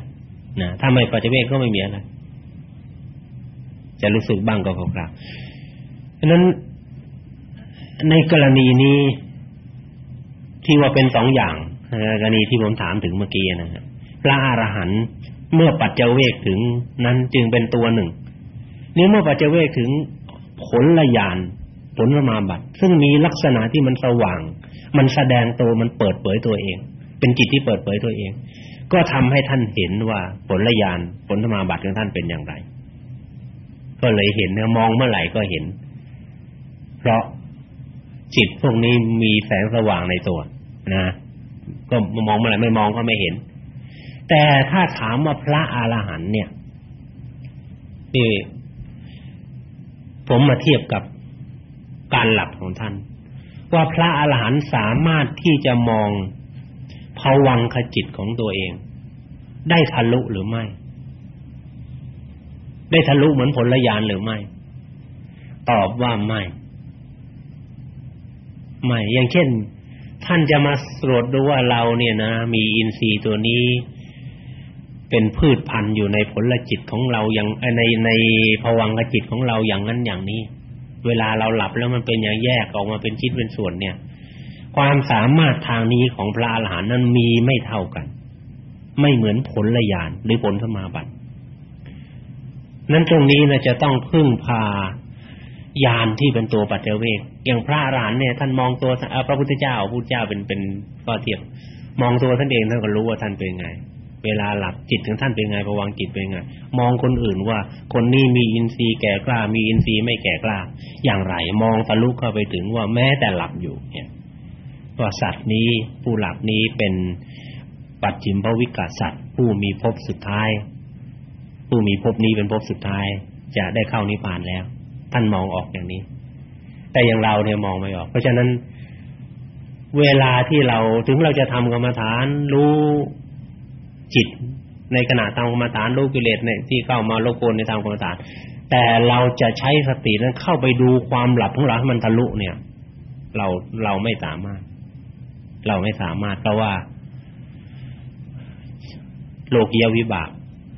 นะถ้าไม่ปัจเจเวกก็ไม่มีอะไรจะรู้สึกบ้างก็คราวๆฉะนั้นในกรณีนี้ที่ว่าเป็นสองอย่างกรณีที่ผมถามถึงเมื่อกี้นะฮะพระอรหันต์เมื่อปัจเจเวกถึงนั้นจึงเป็นตัวหนึ่ง นี่เมื่อปัจเจเวกถึงผลละยานผลละมาบัตซึ่งมีลักษณะที่มันสว่าง มันแสดงตัวมันเปิดเผยตัวเอง เป็นจิตที่เปิดเผยตัวเอง ก็ทำให้ท่านเห็นว่าผลละยานผลละมาบัตของท่านเป็นอย่างไร ก็เลยเห็นเนี่ยมองเมื่อไหร่ก็เห็น เพราะจิตพวกนี้มีแสงสว่างในตัวนะก็มองเมื่อไหร่ไม่มองก็ไม่เห็น แต่ถ้าถามว่าพระอรหันต์เนี่ยนี่ ผมมาเทียบกับการหลับของท่าน ว่าพระอรหันต์สามารถที่จะมองภวังคจิตของตัวเอง ได้ทะลุหรือไม่ ได้ทะลุเหมือนผลญาณหรือไม่ ตอบว่าไม่ ไม่ อย่างเช่น ท่านจะมาตรวจดูว่าเราเนี่ยนะ มีอินทรีย์ตัวนี้ เป็นพืชพันธุ์อยู่ในผลจิตของเราอย่างในในภวังคจิตของเราอย่างนั้นอย่างนี้ เวลาเราหลับแล้วมันเป็นอย่างแยกออกมาเป็นชิ้นเป็นส่วนเนี่ย ความสามารถทางนี้ของพระอรหันต์นั้นมีไม่เท่ากันไม่เหมือนผลญาณหรือผลสมาบัติ นั้นตรงนี้นะจะต้องพึ่งพายานที่เป็นตัวปัจเจเวกอย่างพระอรหันต์เนี่ยท่านมองตัวพระพุทธเจ้าพุทธเจ้าเป็นเป็นก็เทียบมองตัวท่านเองท่านก็รู้ว่าท่านเป็นไง เวลาหลับจิตของท่านเป็นไงระวังจิตเป็นไง มองคนอื่นว่า คนนี้มีอินทรีย์แก่กล้า มีอินทรีย์ไม่แก่กล้า อย่างไร มองทะลุเข้าไปถึงว่าแม้แต่หลับอยู่เนี่ยว่าสัตว์นี้ผู้หลับนี้เป็นปัจฉิมภวิกาสัตว์ ผู้มีภพสุดท้าย ผู้มีภพนี้เป็นภพสุดท้าย จะได้เข้านิพพานแล้ว ท่านมองออกอย่างนี้ แต่อย่างเราเนี่ยมองไม่ออก เพราะฉะนั้น เวลาที่เราถึงเราจะทำกรรมฐานรู้ จิต ในขณะทำกรรมฐานรู้กิเลสเนี่ยที่เข้ามาโลกวนในทางกรรมฐาน แต่เราจะใช้สตินั้นเข้าไปดูความหลับของเราให้มันทะลุเนี่ย เราเราไม่สามารถ เราไม่สามารถเพราะว่า โลกียวิบาก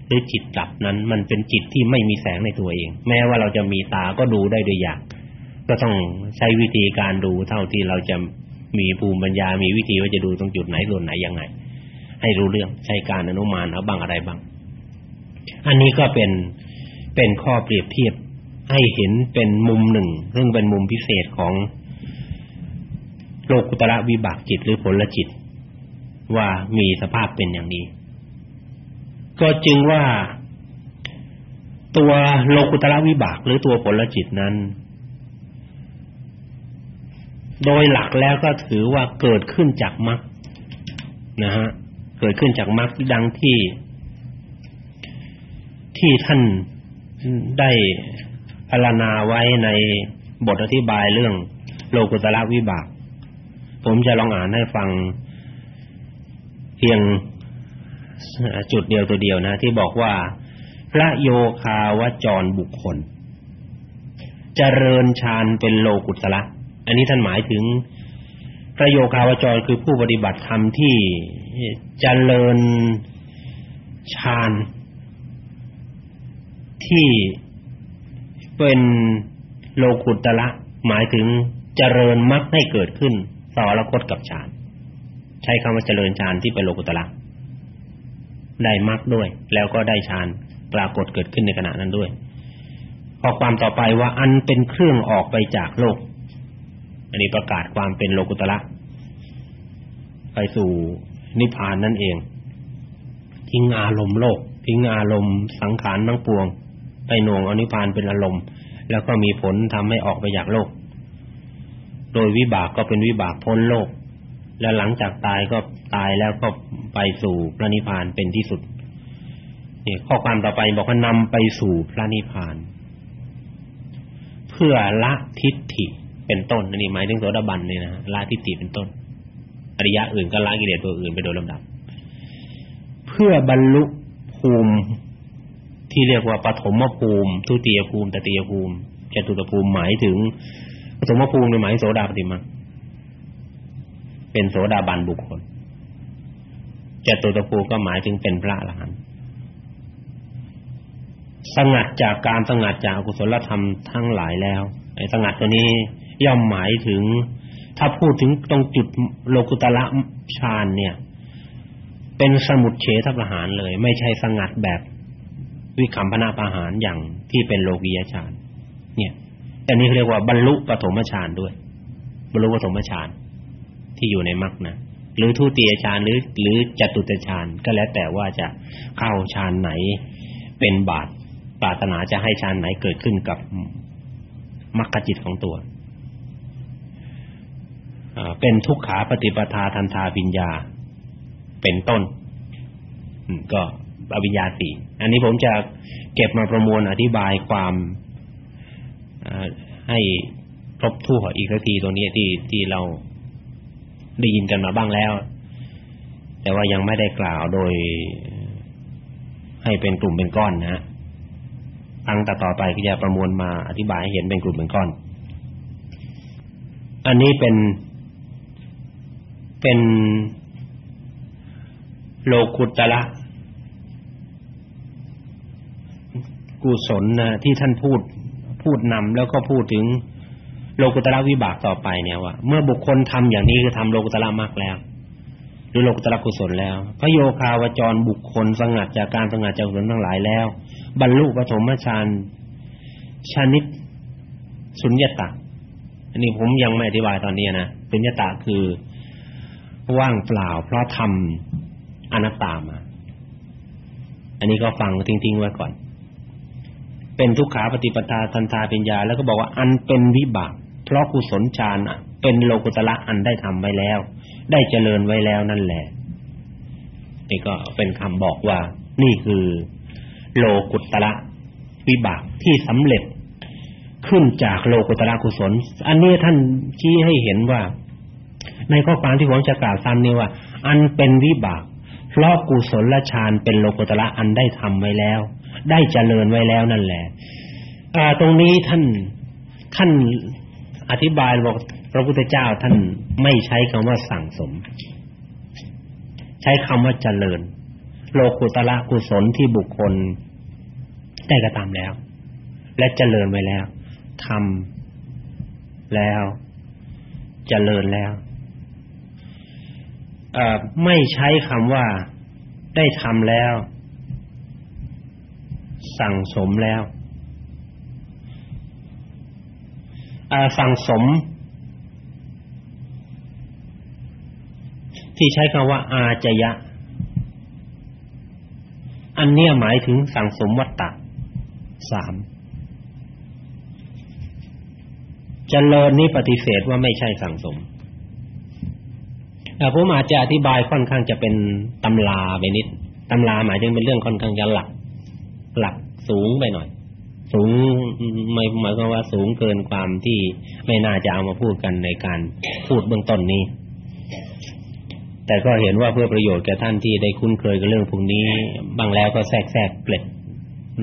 หรือจิตดับนั้น มันเป็นจิตที่ไม่มีแสงในตัวเอง แม้ว่าเราจะมีตาก็ดูได้ด้วยยากก็ต้องใช้วิธีการดูเท่าที่เราจะมีภูมิปัญญา มีวิธีว่าจะดูตรงจุดไหนส่วนไหนยังไง ให้รู้เรื่องใช้การอนุมานเอาบ้างอะไรบ้าง อันนี้ก็เป็นเป็นข้อเปรียบเทียบให้เห็นเป็นมุมหนึ่งซึ่งเป็นมุมพิเศษของโลกุตระวิบากจิตหรือผลจิต ว่ามีสภาพเป็นอย่างนี้ ก็จึงว่า ตัวโลกุตระวิบากหรือตัวผลจิตนั้น โดยหลักแล้วก็ถือว่าเกิดขึ้นจากมรรคนะฮะ กิดขึ้นจากมรรคดังที่ ที่ท่านได้พรรณาไว้ในบทอธิบายเรื่อง โลกุตระวิบาก ผมจะลองอ่านให้ฟัง เพียงจุดเดียวตัวเดียวนะ ที่บอกว่า พระโยคาวจรบุคคลเจริญฌานเป็นโลกุตละอันนี้ท่านหมายถึงพระโยคาวจรคือผู้ปฏิบัติธรรมที่ เจริญฌานที่เป็นโลกุตละหมายถึงเจริญมรรคให้เกิดขึ้นสอรคตกับฌานใช้คำว่าเจริญฌานที่เป็นโลกุตละได้มรรคด้วย แล้วก็ได้ฌานปรากฏเกิดขึ้นในขณะนั้นด้วยข้อความต่อไปว่าอันเป็นเครื่องออกไปจากโลก อันนี้ประกาศความเป็นโลกุตระไปสู่ นิพพานนั่นเองทิ้งอารมณ์โลกทิ้งอารมณ์สังขารทั้งปวงไปหน่วงอนิพพานเป็นอารมณ์ แล้วก็มีผลทำให้ออกไปจากโลก โดยวิบากก็เป็นวิบากพ้นโลก แล้วหลังจากตายก็ตายแล้วก็ไปสู่พระนิพพานเป็นที่สุดนี่ข้อความต่อไปบอกว่านำไปสู่พระนิพพาน เพื่อละทิฏฐิเป็นต้นอันนี้หมายถึงโสดาบันเนี่ยนะละทิฏฐิเป็นต้น อริยะอื่นก็ละกิเลสตัวอื่นไปโดยลำดับ เพื่อบรรลุภูมิที่เรียกว่าปฐมภูมิทุติยภูมิตติยภูมิจตุตภูมิหมายถึงปฐมภูมิในหมายโสดาปฏิมาเป็นโสดาบันบุคคลจตุตภูมิก็หมายถึงเป็นพระอรหันต์สงัดจากการสงัดจากอกุศลธรรมทั้งหลายแล้วไอ้สงัดตัวนี้ย่อมหมายถึง ถ้าพูดถึงตรงจุดโลกุตละฌานเนี่ย เป็นสมุดเฉทประหารเลย ไม่ใช่สงัดแบบวิคัมพนาประหารอย่างที่เป็นโลกียฌานเนี่ยอันนี้เรียกว่าบรรลุปฐมฌานด้วย บรรลุปฐมฌานที่อยู่ในมรรคนะหรือทุติยฌานหรือ หรือจตุตฌานก็แล้วแต่ว่าจะเข้าฌานไหนเป็นบาตปรารถนาจะให้ฌานไหนเกิดขึ้นกับมรรคจิตของตัว เป็นทุกขาปฏิปทาทันทาวิญญา เป็นต้นก็อวิญญาสี่อันนี้ผมจะเก็บมาประมวลอธิบายความให้ครบถ้วนอีกทีตรงนี้ที่ที่เราได้ยินกันมาบ้างแล้ว แต่ว่ายังไม่ได้กล่าวโดย ให้เป็นกลุ่มเป็นก้อนนะครั้งต่อไปก็จะประมวลมาอธิบายให้เห็นเป็นกลุ่มเป็นก้อน อันนี้เป็น เป็นโลกุตละกุศลนะที่ท่านพูดพูดนำแล้วก็พูดถึงโลกุตระวิบากต่อไปเนี่ยว่าเมื่อบุคคลทำอย่างนี้คือทำโลกุตระมรรคแล้ว หรือโลกุตระกุศลแล้วพระโยคาวจรบุคคลสงัดจากการสงัดจากกุศลทั้งหลายแล้ว บรรลุปฐมฌานชนิดสุญญตาอันนี้ผมยังไม่อธิบายตอนนี้นะสุญญตาคือ ว่างเปล่า เพราะทำอนัตตามา อันนี้ก็ฟังทิ้งๆไว้ก่อน เป็นทุกขาปฏิปทาทันทาปัญญา แล้วก็บอกว่าอันเป็นวิบาก เพราะกุศลฌานเป็นโลกุตละอันได้ทำไว้แล้ว ได้เจริญไว้แล้วนั่นแหละนี่ก็เป็นคำบอกว่า นี่คือโลกุตละวิบากที่สำเร็จขึ้นจากโลกุตละกุศล อันนี้ท่านชี้ให้เห็นว่า ในข้อความที่ผมจะกล่าวซ้ำนี้ว่า อันเป็นวิบากเพราะกุศลฌานเป็นโลกุตละอันได้ทำไว้แล้ว ได้เจริญไว้แล้วนั่นแหละอ่าตรงนี้ท่านท่านอธิบายบอกพระพุทธเจ้าท่านไม่ใช้คำว่าสั่งสม ใช้คำว่าเจริญ โลกุตละกุศลที่บุคคลได้กระทำแล้ว และเจริญไว้แล้วทำแล้ว เจริญแล้ว ไม่ใช้คำว่าได้ทำแล้ว สั่งสมแล้วสั่งสม ที่ใช้คำว่า อาจยะ อันเนี้ยหมายถึงสั่งสมวัตตะสามเจริญนี้ปฏิเสธว่าไม่ใช่สั่งสม ผมอาจจะอธิบายค่อนข้างจะเป็นตำราไปนิดตำราหมายถึงเป็นเรื่องค่อนข้างจะหลัก หลักสูงไปหน่อย สูงไม่หมายความว่าสูงเกินความที่ไม่น่าจะเอามาพูดกันในการพูดเบื้องต้นนี้ แต่ก็เห็นว่าเพื่อประโยชน์แก่ท่านที่ได้คุ้นเคยกับเรื่องพวกนี้บางแล้วก็แทรกแทรกเปล็ด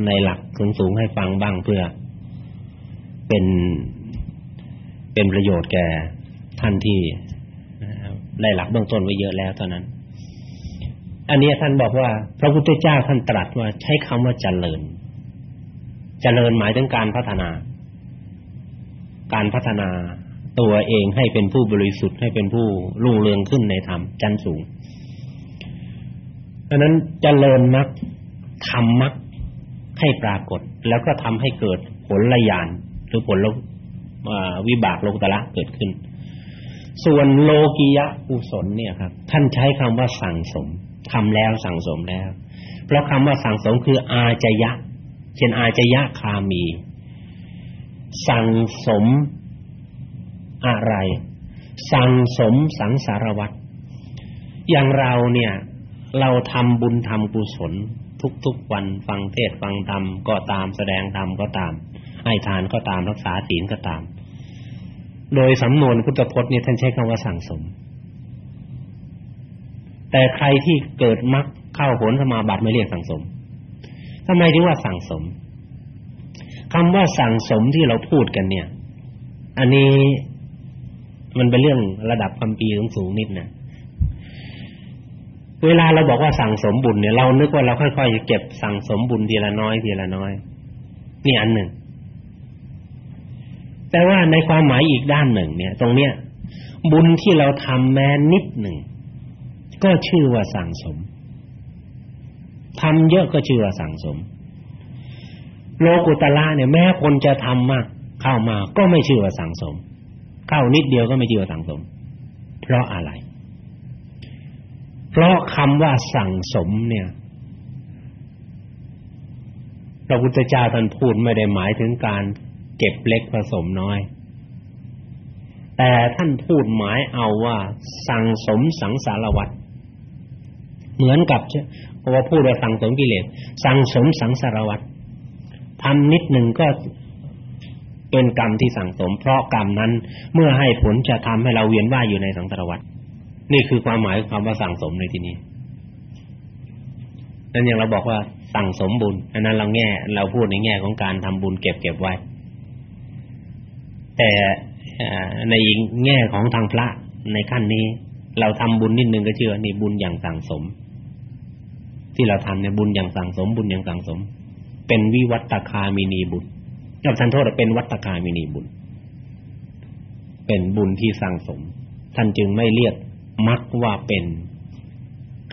ในหลักสูงๆให้ฟังบ้างเพื่อ เป็นเป็นประโยชน์แก่ท่านที่ ได้หลักเบื้องต้นไว้เยอะแล้วเท่านั้น อันนี้ท่านบอกว่า พระพุทธเจ้าท่านตรัสว่าใช้คำว่าเจริญ เจริญหมายถึงการพัฒนา การพัฒนาตัวเองให้เป็นผู้บริสุทธิ์ให้เป็นผู้รุ่งเรืองขึ้นในธรรมชั้นสูงดังนั้นเจริญมรรคทำมรรคให้ปรากฏ แล้วก็ทำให้เกิดผลละยานหรือผลวิบากโลกุตระเกิดขึ้น ส่วนโลกิยะอุศลเนี่ยครับท่านใช้คำว่าสั่งสมทำแล้วสั่งสมแล้ว เพราะคำว่าสั่งสมคืออาจยะ เช่นอาจยะคามี สั่งสมอะไร สั่งสมสังสารวัตรอย่างเราเนี่ย เราทำบุญทำกุศลทุกๆวันฟังเทศฟังธรรมก็ตามแสดงธรรมก็ตามให้ทานก็ตามรักษาศีลก็ตาม โดยสำนวนพุทธพจน์เนี่ยท่านใช้คำว่าสั่งสม แต่ใครที่เกิดมรรคเข้าผลสมาบัติไม่เรียกสั่งสมทำไมถึงว่าสั่งสมคำว่าสั่งสมที่เราพูดกันเนี่ย อันนี้มันเป็นเรื่องระดับคำปีสูงนิดนะเวลาเราบอกว่าสั่งสมบุญเนี่ยเรานึกว่าเราค่อยๆเก็บสั่งสมบุญทีละน้อยทีละน้อย นี่อันหนึ่ง แต่ว่าในความหมายอีกด้านหนึ่ง เนี่ย ตรงเนี้ย บุญที่เราทำแม้นิดหนึ่ง ก็ชื่อว่าสั่งสมทำเยอะก็ชื่อว่าสั่งสม โลกุตละเนี่ย แม้คนจะทำมาก เข้ามา ก็ไม่ชื่อว่าสั่งสม เข้านิดเดียวก็ไม่ชื่อว่าสั่งสม เพราะอะไร เพราะคำว่าสั่งสมเนี่ยพระพุทธเจ้าท่านพูดไม่ได้หมายถึงการ เก็บเล็กผสมน้อย แต่ท่านพูดหมายเอาว่า สั่งสมสังสารวัตรเหมือนกับเพราะว่าพูดว่าสั่งสมกิเลสสั่งสมสังสารวัตรทำนิดหนึ่งก็เป็นกรรมที่สั่งสม เพราะกรรมนั้นเมื่อให้ผลจะทำให้เราเวียนว่ายอยู่ในสังสารวัฏนี่คือความหมายความว่าสั่งสมในที่นี้นั่นอย่างเราบอกว่าสั่งสมบุญอันนั้นเราแง่เราพูดในแง่ของการทำบุญเก็บเก็บไว้ แต่ในแง่ของทางพระในขั้นนี้ เราทำบุญนิดนึงก็เชื่อนี่บุญอย่างสั่งสม ที่เราทำเนี่ยบุญอย่างสั่งสม บุญอย่างสั่งสม เป็นวิวัตคามินีบุญยอมทันโทษเป็นวัตคามินีบุญ เป็นบุญที่สั่งสม ท่านจึงไม่เรียกมักว่าเป็น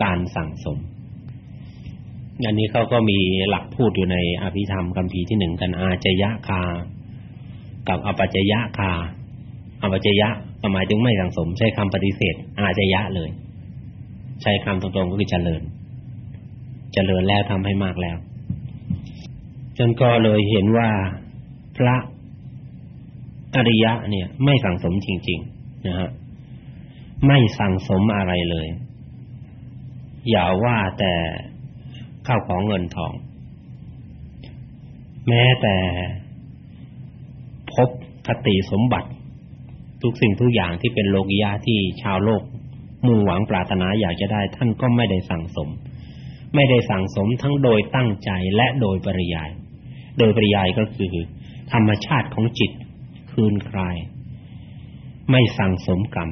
การสั่งสมอันนี้เขาก็มีหลักพูดอยู่ในอภิธรรมคัมภีร์ที่หนึ่งกันอาจยะคา กับอปัจจยะคาอปัจจยะหมายถึงไม่สังสม ใช้คำปฏิเสธอาจยะเลย ใช้คำตรงๆก็คือเจริญ เจริญแล้วทำให้มากแล้วจนก็เลยเห็นว่าพระอริยะเนี่ย ไม่สังสมจริง ๆ นะฮะไม่สังสมอะไรเลย อย่าว่าแต่ข้าวของเงินทอง แม้แต่ บคติสมบัติ ทุกสิ่งทุกอย่างที่เป็นโลกิยาที่ชาวโลกมุ่งหวังปรารถนาอยากจะได้ ท่านก็ไม่ได้สั่งสม ไม่ได้สั่งสมทั้งโดยตั้งใจและโดยปริยาย โดยปริยายก็คือ ธรรมชาติของจิตคืนคลาย ไม่สั่งสมกรรม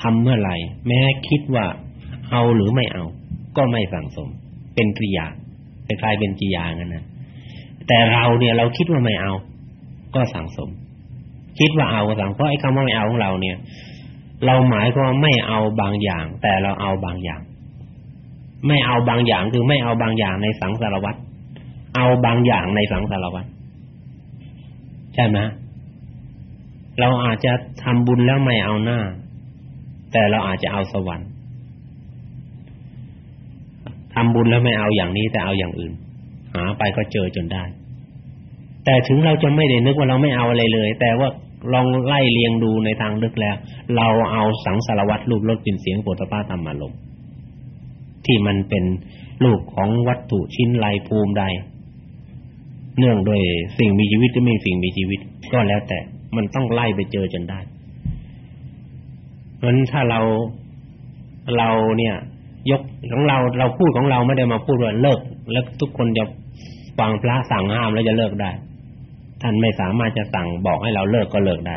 ทำเมื่อไหร่ แม้คิดว่าเอาหรือไม่เอา ก็ไม่สั่งสม เป็นกริยาคล้ายๆเป็นกิยางั้นนะแต่เราเนี่ยเราคิดว่าไม่เอา ก็สั่งสม คิดว่าเอาก็สั่งเพราะไอ้คำว่าไม่เอาของเราเนี่ย เราหมายก็ว่าไม่เอาบางอย่าง แต่เราเอาบางอย่าง ไม่เอาบางอย่างคือไม่เอาบางอย่างในสังสารวัตรเอาบางอย่างในสังสารวัตรใช่ไหมเราอาจจะทำบุญแล้วไม่เอาหน้า แต่เราอาจจะเอาสวรรค์ทำบุญแล้วไม่เอาอย่างนี้แต่เอาอย่างอื่น หาไปก็เจอจนได้ แต่ถึงเราจะไม่ได้นึกว่าเราไม่เอาอะไรเลย แต่ว่าลองไล่เรียงดูในทางลึกแล้ว เราเอาสังสารวัตรรูปรสกลิ่นเสียงโผฏฐัพพะธรรมารมที่มันเป็นรูปของวัตถุชิ้นไรภูมิใด เนื่องโดยสิ่งมีชีวิตหรือไม่สิ่งมีชีวิต ก็แล้วแต่มันต้องไล่ไปเจอจนได้เพราะฉะนั้นถ้าเราเราเนี่ย ยกของเราเราพูดของเราไม่ได้มาพูดว่าเลิก แล้วทุกคนจะฟังพระสั่งห้ามแล้วจะเลิกได้ ท่านไม่สามารถจะสั่งบอกให้เราเลิกก็เลิกได้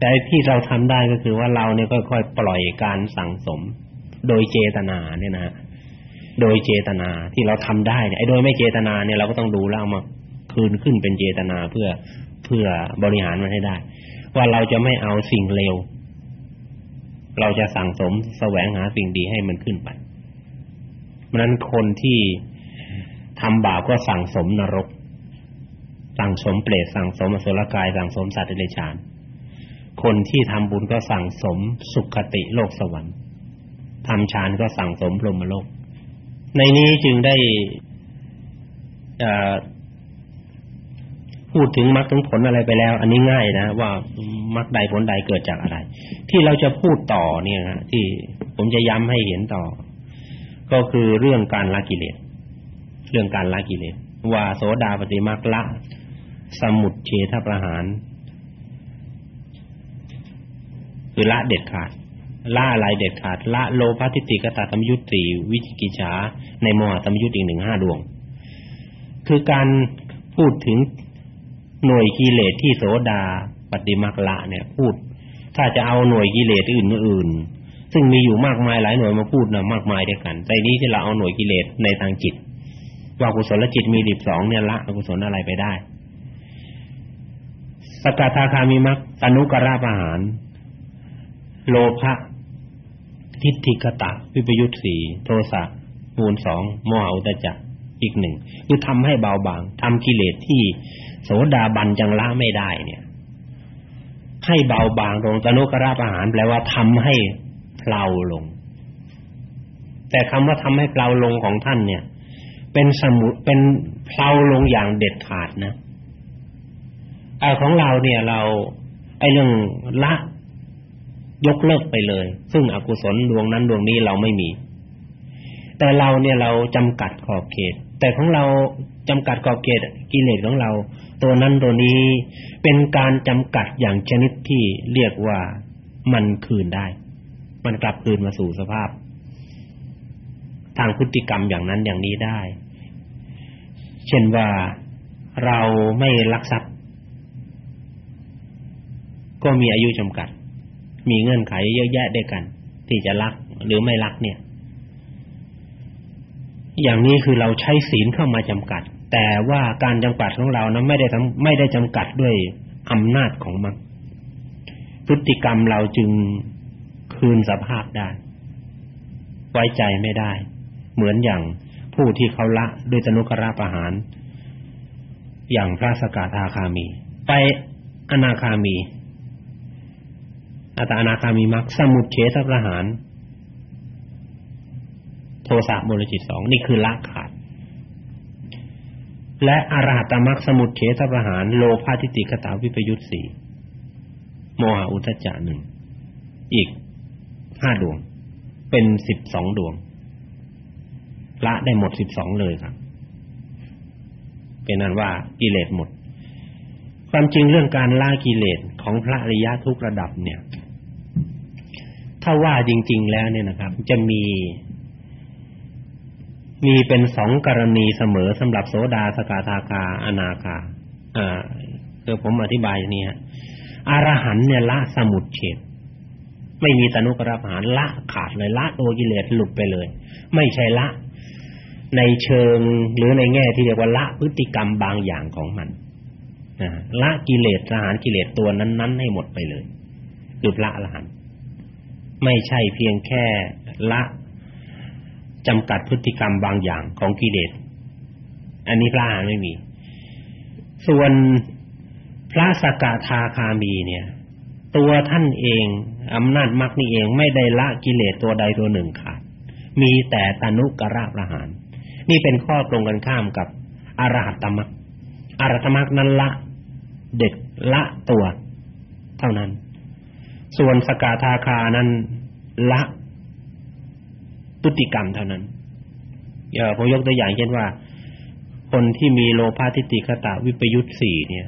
แต่ที่เราทำได้ก็คือว่าเราเนี่ยค่อยๆปล่อยการสั่งสม โดยเจตนาเนี่ยนะโดยเจตนาที่เราทำได้เนี่ยไอ้โดยไม่เจตนาเนี่ยเราก็ต้องดูแล้วมาคืนขึ้นเป็นเจตนาเพื่อเพื่อบริหารมันให้ได้ ว่าเราจะไม่เอาสิ่งเลวเราจะสั่งสมแสวงหาสิ่งดีให้มันขึ้นไปเพราะนั้นคนที่ทำบาปก็สั่งสมนรก สั่งสมเปรตสั่งสมอสุรกายสั่งสมสัตว์เดรัจฉาน คนที่ทำบุญก็สั่งสมสุขติโลกสวรรค์ทำฌานก็สั่งสมพรหมโลก ในนี้จึงได้พูดถึงมรรคถึงผลอะไรไปแล้ว อันนี้ง่ายนะว่ามรรคใดผลใดเกิดจากอะไร ที่เราจะพูดต่อเนี่ยนะที่ผมจะย้ำให้เห็นต่อ ก็คือเรื่องการละกิเลสเรื่องการละกิเลสว่าโสดาปฏิมาละ สมุดเฉทประหาร คือละเด็ดขาดละอะไรเด็ดขาดละโลภะทิฏฐิกตาธรรมยุติวิจิกิจฉาในโมหะธรรมยุติอีกหนึ่งห้าดวง คือการพูดถึงหน่วยกิเลสที่โสดาปฏิมาละเนี่ยพูด ถ้าจะเอาหน่วยกิเลสอื่นๆซึ่งมีอยู่มากมายหลายหน่วยมาพูดนะมากมายด้วยกันแต่นี้ที่เราเอาหน่วยกิเลสในทางจิตว่ากุศลจิตมี12เนี่ยละอกุศลอะไรไปได้ สกทาคามีมรรคอนุกราปหารโลภะทิฏฐิกตะ วิปยุตสีโทสะมูลสองโมหะอุตจักอีกหนึ่งคือทำให้เบาบางทำกิเลสที่โสดาบันจังละไม่ได้เนี่ย ให้เบาบางลงตนุกราประหารแปลว่าทำให้เพลาลง แต่คำว่าทำให้เพลาลงของท่านเนี่ย เป็นสมุเป็นเพลาลงอย่างเด็ดขาดนะ เอาของเราเนี่ยเราไอ้เรื่องละยกเลิกไปเลย ซึ่งอกุศลดวงนั้นดวงนี้เราไม่มี แต่เราเนี่ยเราจำกัดขอบเขต แต่ของเราจำกัดขอบเขตกิเลสของเรา ตัวนั้นตัวนี้เป็นการจำกัดอย่างชนิดที่เรียกว่ามันคืนได้ มันกลับคืนมาสู่สภาพ ทางพฤติกรรมอย่างนั้นอย่างนี้ได้ เช่นว่าเราไม่ลักทรัพย์ ก็มีอายุจำกัด มีเงื่อนไขเยอะแยะด้วยกัน ที่จะรักหรือไม่รักเนี่ย อย่างนี้คือเราใช้ศีลเข้ามาจำกัด แต่ว่าการจำกัดของเรานั้นไม่ได้ไม่ได้จำกัดด้วยอำนาจของมันพฤติกรรมเราจึงคืนสภาพได้ ไว้ใจไม่ได้ เหมือนอย่างผู้ที่เขาละด้วยตนุกราประหาร อย่างพระสกทาคามี ไปอนาคามี อัตานาคามีมรรคสมุทเฉทประหาร โทสะมูลจิตสองนี่คือละขาด และอรหัตมรรคสมุทเฉทประหาร โลภะทิฏฐิกตาวิปยุตสี่โมหะอุทจจะหนึ่งอีกห้าดวง เป็นสิบสองดวง ละได้หมดสิบสองเลยครับ เป็นนั้นว่ากิเลสหมดความจริงเรื่องการละกิเลสของพระอริยะทุกระดับเนี่ย ถ้าว่าจริง ๆ แล้วเนี่ยนะครับ จะมี มีเป็นสองกรณีเสมอสำหรับโสดาสกาทาคาอนาคาอ่าคือผมอธิบายอย่างนี้ฮะอรหันเนี่ยละสมุดเฉดไม่มีตนุกระหารละขาดเลยละตัวกิเลสหลุดไปเลย ไม่ใช่ละ ในเชิงหรือในแง่ที่เรียกว่าละพฤติกรรมบางอย่างของมันละกิเลสทหารกิเลสตัวนั้น ๆ ให้หมดไปเลยคือพระอรหันต์ ไม่ใช่เพียงแค่ละจำกัดพฤติกรรมบางอย่างของกิเลสอันนี้พระอรหันต์ไม่มี ส่วนพระสกทาคามีเนี่ย ตัวท่านเองอำนาจมรรคนี่เองไม่ได้ละกิเลสตัวใดตัวหนึ่งขาดมีแต่ตนุกระประหาร นี่เป็นข้อตรงกันข้ามกับอรหัตตมรรคอรหัตตมรรคนั้นละเด็ดละตัว เท่านั้น ส่วนสกาทาคานั้นละพฤติกรรมเท่านั้นอย่าผมยกตัวอย่างเช่นว่า คนที่มีโลภะทิฏฐิคตะวิปยุตสี่เนี่ย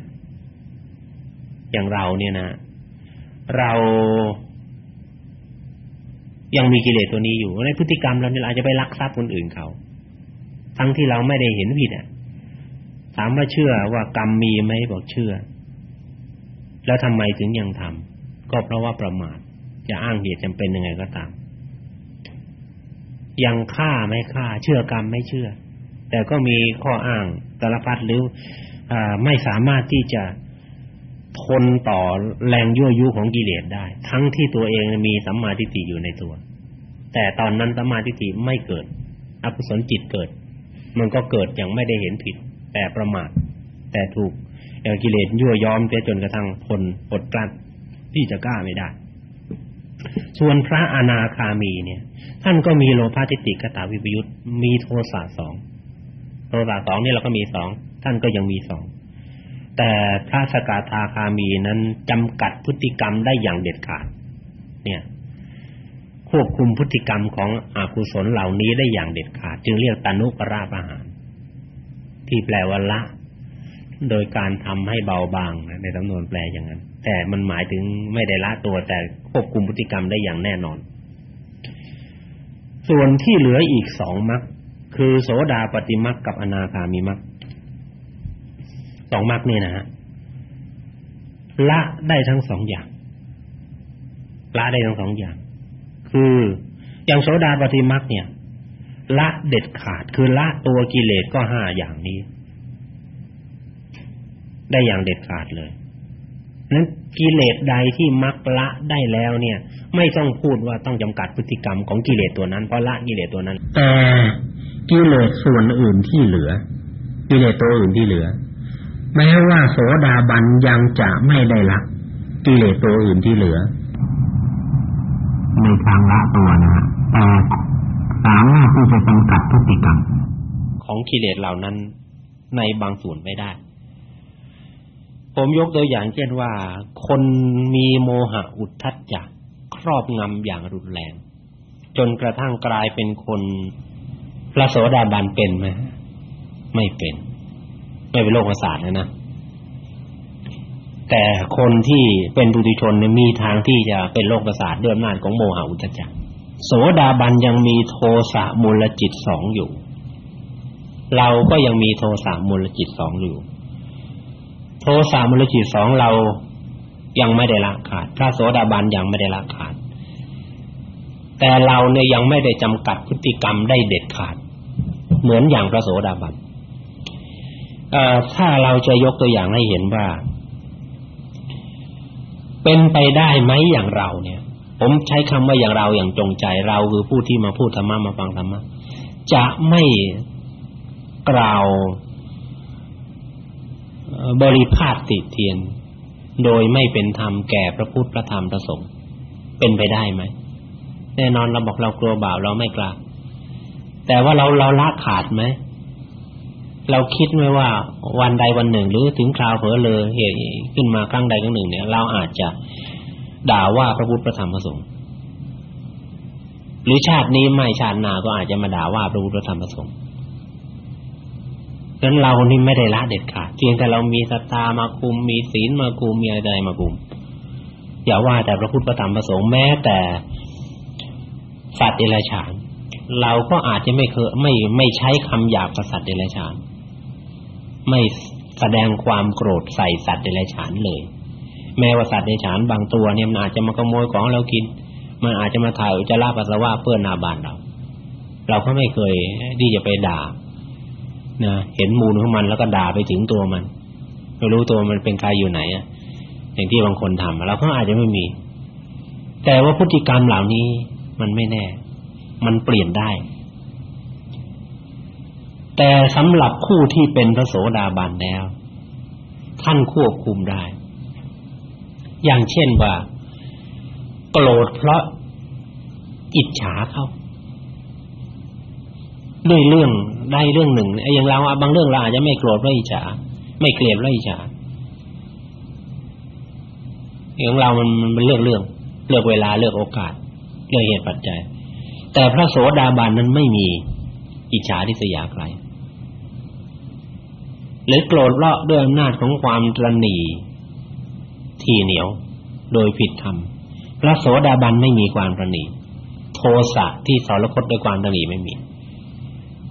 อย่างเราเนี่ยนะ เรายังมีกิเลสตัวนี้อยู่ในพฤติกรรมเราเนี่ยอาจจะไปลักทรัพย์คนอื่นเขา ทั้งที่เราไม่ได้เห็นผิดอะถามว่าเชื่อว่ากรรมมีไหมบอกเชื่อ แล้วทำไมถึงยังทำ ก็เพราะว่าประมาทจะอ้างเหตุจำเป็นยังไงก็ตาม ยังฆ่าไม่ฆ่า เชื่อกรรมไม่เชื่อ แต่ก็มีข้ออ้างสารพัดหรือไม่สามารถที่จะทนต่อแรงยั่วยุของกิเลสได้ ทั้งที่ตัวเองมีสัมมาทิฏฐิอยู่ในตัว แต่ตอนนั้นสัมมาทิฏฐิไม่เกิด อกุศลจิตเกิด มันก็เกิดอย่างไม่ได้เห็นผิด แต่ประมาทแต่ถูกกิเลสยั่วย้อมจนกระทั่งทนอดกลั้น ที่จะกล้าไม่ได้ ส่วนพระอนาคามีเนี่ย ท่านก็มีโลภะทิฏฐิกตาวิปยุตมีโทสะสองโทสะสองนี่เราก็มีสองท่านก็ยังมีสองแต่พระสกทาคามีนั้นจำกัดพฤติกรรมได้อย่างเด็ดขาด เนี่ย ควบคุมพฤติกรรมของอกุศลเหล่านี้ได้อย่างเด็ดขาด จึงเรียกตานุปราประหาร ที่แปลว่าละ โดยการทำให้เบาบางในสำนวนแปลอย่างนั้น แต่มันหมายถึงไม่ได้ละตัวแต่ควบคุมพฤติกรรมได้อย่างแน่นอน ส่วนที่เหลืออีกสองมรรคคือโสดาปฏิมรรคกับอนาคามิมรรคสองมรรคนี่นะฮะละได้ทั้งสองอย่างละได้ทั้งสองอย่าง คืออย่างโสดาปฏิมรรคเนี่ย ละเด็ดขาดคือละตัวกิเลสก็ห้าอย่างนี้ ได้อย่างเด็ดขาดเลย นั้นกิเลสใดที่มรรคละได้แล้วเนี่ย ไม่ต้องพูดว่าต้องจำกัดพฤติกรรมของกิเลสตัวนั้นเพราะละกิเลสตัวนั้น แต่กิเลสส่วนอื่นที่เหลือ กิเลสตัวอื่นที่เหลือ แม้ว่าโสดาบันยังจะไม่ได้ละกิเลสตัวอื่นที่เหลือในทางละตัวนะฮะแต่สามารถที่จะจำกัดพฤติกรรม ของกิเลสเหล่านั้นในบางส่วนไม่ได้ ผมยกตัวอย่างเช่นว่า คนมีโมหะอุทธัจจะครอบงำอย่างรุนแรง จนกระทั่งกลายเป็นคนพระโสดาบันเป็นไหมไม่เป็น ไม่เป็นโรคประสาทนะนะแต่คนที่เป็นปุถุชนมีทางที่จะเป็นโรคประสาทด้วยอำนาจของโมหะอุทธัจจะโสดาบันยังมีโทสะมูลจิตสองอยู่ เราก็ยังมีโทสะมูลจิตสองอยู่ ทสะมูลจิตสองเรายังไม่ได้ละขาด พระโสดาบันยังไม่ได้ละขาด แต่เราเนี่ยยังไม่ได้จำกัดพฤติกรรมได้เด็ดขาด เหมือนอย่างพระโสดาบันถ้าเราจะยกตัวอย่างให้เห็นว่า เป็นไปได้ไหมอย่างเราเนี่ย ผมใช้คำว่าอย่างเราอย่างจงใจเราคือผู้ที่มาพูดธรรมะมาฟังธรรมะจะไม่กล่าว บริพาทติเทียน โดยไม่เป็นธรรมแก่พระพุทธพระธรรมพระสงฆ์เป็นไปได้ไหมแน่นอนเราบอกเรากลัวบาปเราไม่กล้าแต่ว่าเราเราละขาดไหมเราคิดไหมว่าวันใดวันหนึ่ง หรือถึงคราวเผลอเลยเหตุขึ้นมาครั้งใดครั้งหนึ่ง เนี่ย เราอาจจะด่าว่าพระพุทธพระธรรมพระสงฆ์หรือชาตินี้ไม่ชาติหน้าก็อาจจะมาด่าว่าพระพุทธพระธรรมพระสงฆ์ นั้นเรานี่ไม่ได้ละเด็ดขาดเพียงแต่เรามีศรัทธามาคุมมีศีลมาคุมมีอะไรมาคุมอย่าว่าแต่พระพุทธพระธรรมพระสงฆ์แม้แต่สัตว์เดรัจฉาน เราก็อาจจะไม่เคยไม่ไม่ใช้คำหยาบกับสัตว์เดรัจฉาน ไม่แสดงความโกรธใส่สัตว์เดรัจฉานเลย แม้ว่าสัตว์เดรัจฉานบางตัวเนี่ยมันอาจจะมาขโมยของเรากิน มันอาจจะมาถ่ายอุจจาระปัสสาวะเปื้อนหน้าบ้านเรา เราก็ไม่เคยที่จะไปด่า นะเห็นมูลของมันแล้วก็ด่าไปถึงตัวมันไม่รู้ตัวมันเป็นใครอยู่ไหนอะอย่างที่บางคนทำเราก็อาจจะไม่มี แต่ว่าพฤติกรรมเหล่านี้มันไม่แน่ มันเปลี่ยนได้ แต่สำหรับผู้ที่เป็นพระโสดาบันแล้ว ท่านควบคุมได้ อย่างเช่นว่าโกรธเพราะอิจฉาเขา ด้วยเรื่องได้เรื่องหนึ่งไอ้อย่างเราบางเรื่องเราอาจจะไม่โกรธเพราะอิจฉาไม่เกลียดเพราะอิจฉาอย่างเรามันมันเลือกเรื่องเลือกเวลาเลือกโอกาสเลือกเหตุปัจจัย แต่พระโสดาบันนั้นไม่มีอิจฉาทิษยาใครหรือโกรธเพราะด้วยอำนาจของความตรณีที่เหนียวโดยผิดธรรมพระโสดาบันไม่มีความตรณีโทสะที่สารคตด้วยความตรณีไม่มี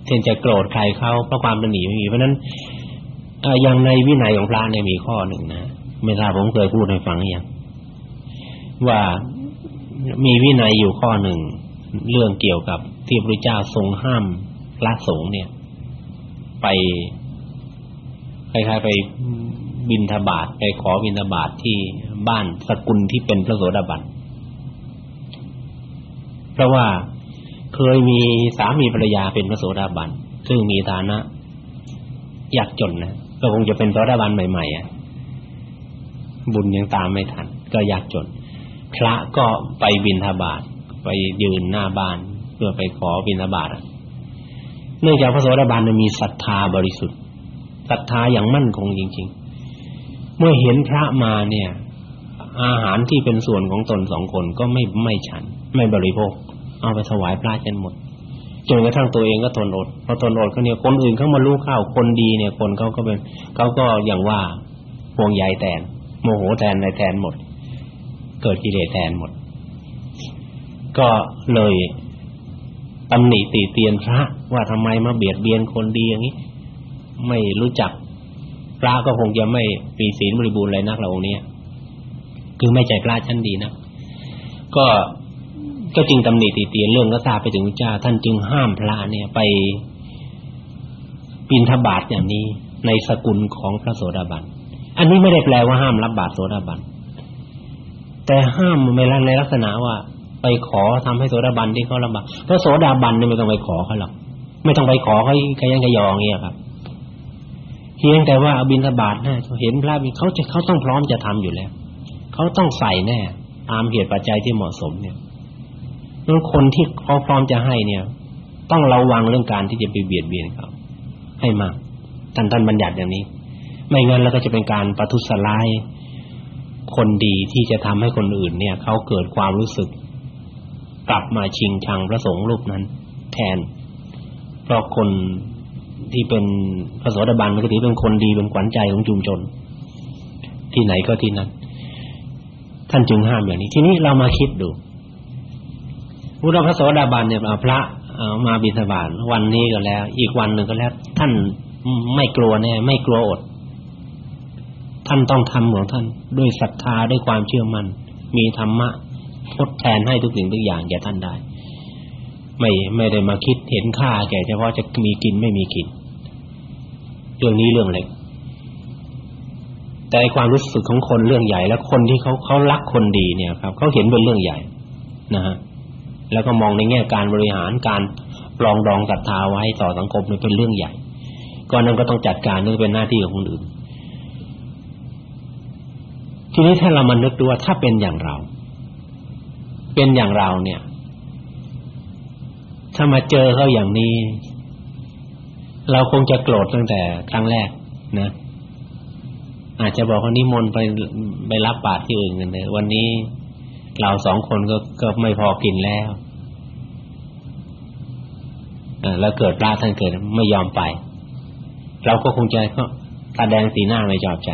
เช่นจะโกรธใครเขาเพราะความตรณีไม่มีเพราะนั้นอย่างในวินัยของพระเนี่ยมีข้อหนึ่งนะไม่ทราบผมเคยพูดให้ฟังหรือยังว่ามีวินัยอยู่ข้อหนึ่งเรื่องเกี่ยวกับที่พระเจ้าทรงห้ามพระสงฆ์เนี่ย ไปคล้ายๆไปบินทบาทไปขอบินทบาทที่บ้านสกุลที่เป็นพระโสดาบันเพราะว่า เคยมีสามีภรรยาเป็นพระโสดาบันซึ่งมีฐานะยากจนนะก็คงจะเป็นโสดาบันใหม่ๆอะบุญยังตามไม่ทัน ก็ยากจน พระก็ไปบินทบาทไปยืนหน้าบ้านเพื่อไปขอบินทบาทเนื่องจากพระโสดาบันมีศรัทธาบริสุทธิ์ศรัทธาอย่างมั่นคงจริง ๆ เมื่อเห็นพระมาเนี่ย อาหารที่เป็นส่วนของตนสองคนก็ไม่ไม่ฉัน ไม่บริโภค เอาไปถวายพระจนหมดจนกระทั่งตัวเองก็ทนอดพอทนอดก็เนี่ยคนอื่นเขามารู้เข้าคนดีเนี่ยคนเขาก็เป็นเขาก็อย่างว่าห่วงใยแทนโมโหแทนในแทนหมด เกิดกิเลสแทนหมด ก็เลยตำหนิตีเตียนพระว่าทำไมมาเบียดเบียนคนดีอย่างนี้ ไม่รู้จัก พระก็คงจะไม่มีศีลบริบูรณ์เลยนักเราองค์นี้คือไม่ใจกล้าชั้นดีนะก็ ก็จริงตำหนิตีเตียนเรื่องก็ทราบไปถึงพระเจ้า ท่านจึงห้ามพระเนี่ยไปบิณฑบาตอย่างนี้ในสกุลของพระโสดาบัน อันนี้ไม่ได้แปลว่าห้ามรับบาตรโสดาบัน แต่ห้ามในในลักษณะว่า ไปขอทำให้โสดาบันที่เขาลำบากเพราะโสดาบันเนี่ยไม่ต้องไปขอเขาหรอกไม่ต้องไปขอเขาขยันขยองเงี้ยครับเพียงแต่ว่าบิณฑบาตนะเห็นพระมีเขาจะเขาต้องพร้อมจะทำอยู่แล้วเขาต้องใส่แน่ตามเหตุปัจจัยที่เหมาะสมเนี่ย นั้นคนที่เขาพร้อมจะให้เนี่ย ต้องระวังเรื่องการที่จะไปเบียดเบียนเขาให้มากท่านท่านบัญญัติอย่างนี้ ไม่งั้นแล้วก็จะเป็นการประทุษร้ายคนดีที่จะทำให้คนอื่นเนี่ยเขาเกิดความรู้สึก กลับมาชิงชังพระสงฆ์รูปนั้น แทนเพราะคนที่เป็นพระโสดาบันมันก็ถือเป็นคนดีเป็นขวัญใจของชุมชน ที่ไหนก็ที่นั้น ท่านจึงห้ามอย่างนี้ ทีนี้เรามาคิดดู พุทธพระโสดาบันเนี่ยพระมาบิณฑบาตวันนี้ก็แล้ว อีกวันหนึ่งก็แล้ว ท่านไม่กลัวแน่ไม่กลัวอด ท่านต้องทำของท่านด้วยศรัทธาด้วยความเชื่อมั่นมีธรรมะทดแทนให้ทุกสิ่งทุกอย่างแก่ท่านได้ ไม่ไม่ได้มาคิดเห็นค่าแก่เฉพาะจะมีกินไม่มีกินเรื่องนี้เรื่องเล็ก แต่ความรู้สึกของคนเรื่องใหญ่ และคนที่เขาเขารักคนดีเนี่ยครับเขาเห็นเป็นเรื่องใหญ่นะฮะ แล้วก็มองในแง่การบริหารการปลองดองศรัทธาไว้ต่อสังคมเป็นเรื่องใหญ่ก่อนนั้นก็ต้องจัดการนี่เป็นหน้าที่ของคนอื่น ทีนี้ถ้าเรามานึกดูว่าถ้าเป็นอย่างเรา เป็นอย่างเราเนี่ย ถ้ามาเจอเขาอย่างนี้ เราคงจะโกรธตั้งแต่ครั้งแรกนะอาจจะบอกว่านิมนต์ไปไปรับบาตรที่อื่นกันเลยวันนี้ เราสองคนก็ก็ไม่พอกินแล้วแล้วเกิดพระท่านเกิดไม่ยอมไป เราก็คงจะก็แสดงสีหน้าไม่ชอบใจ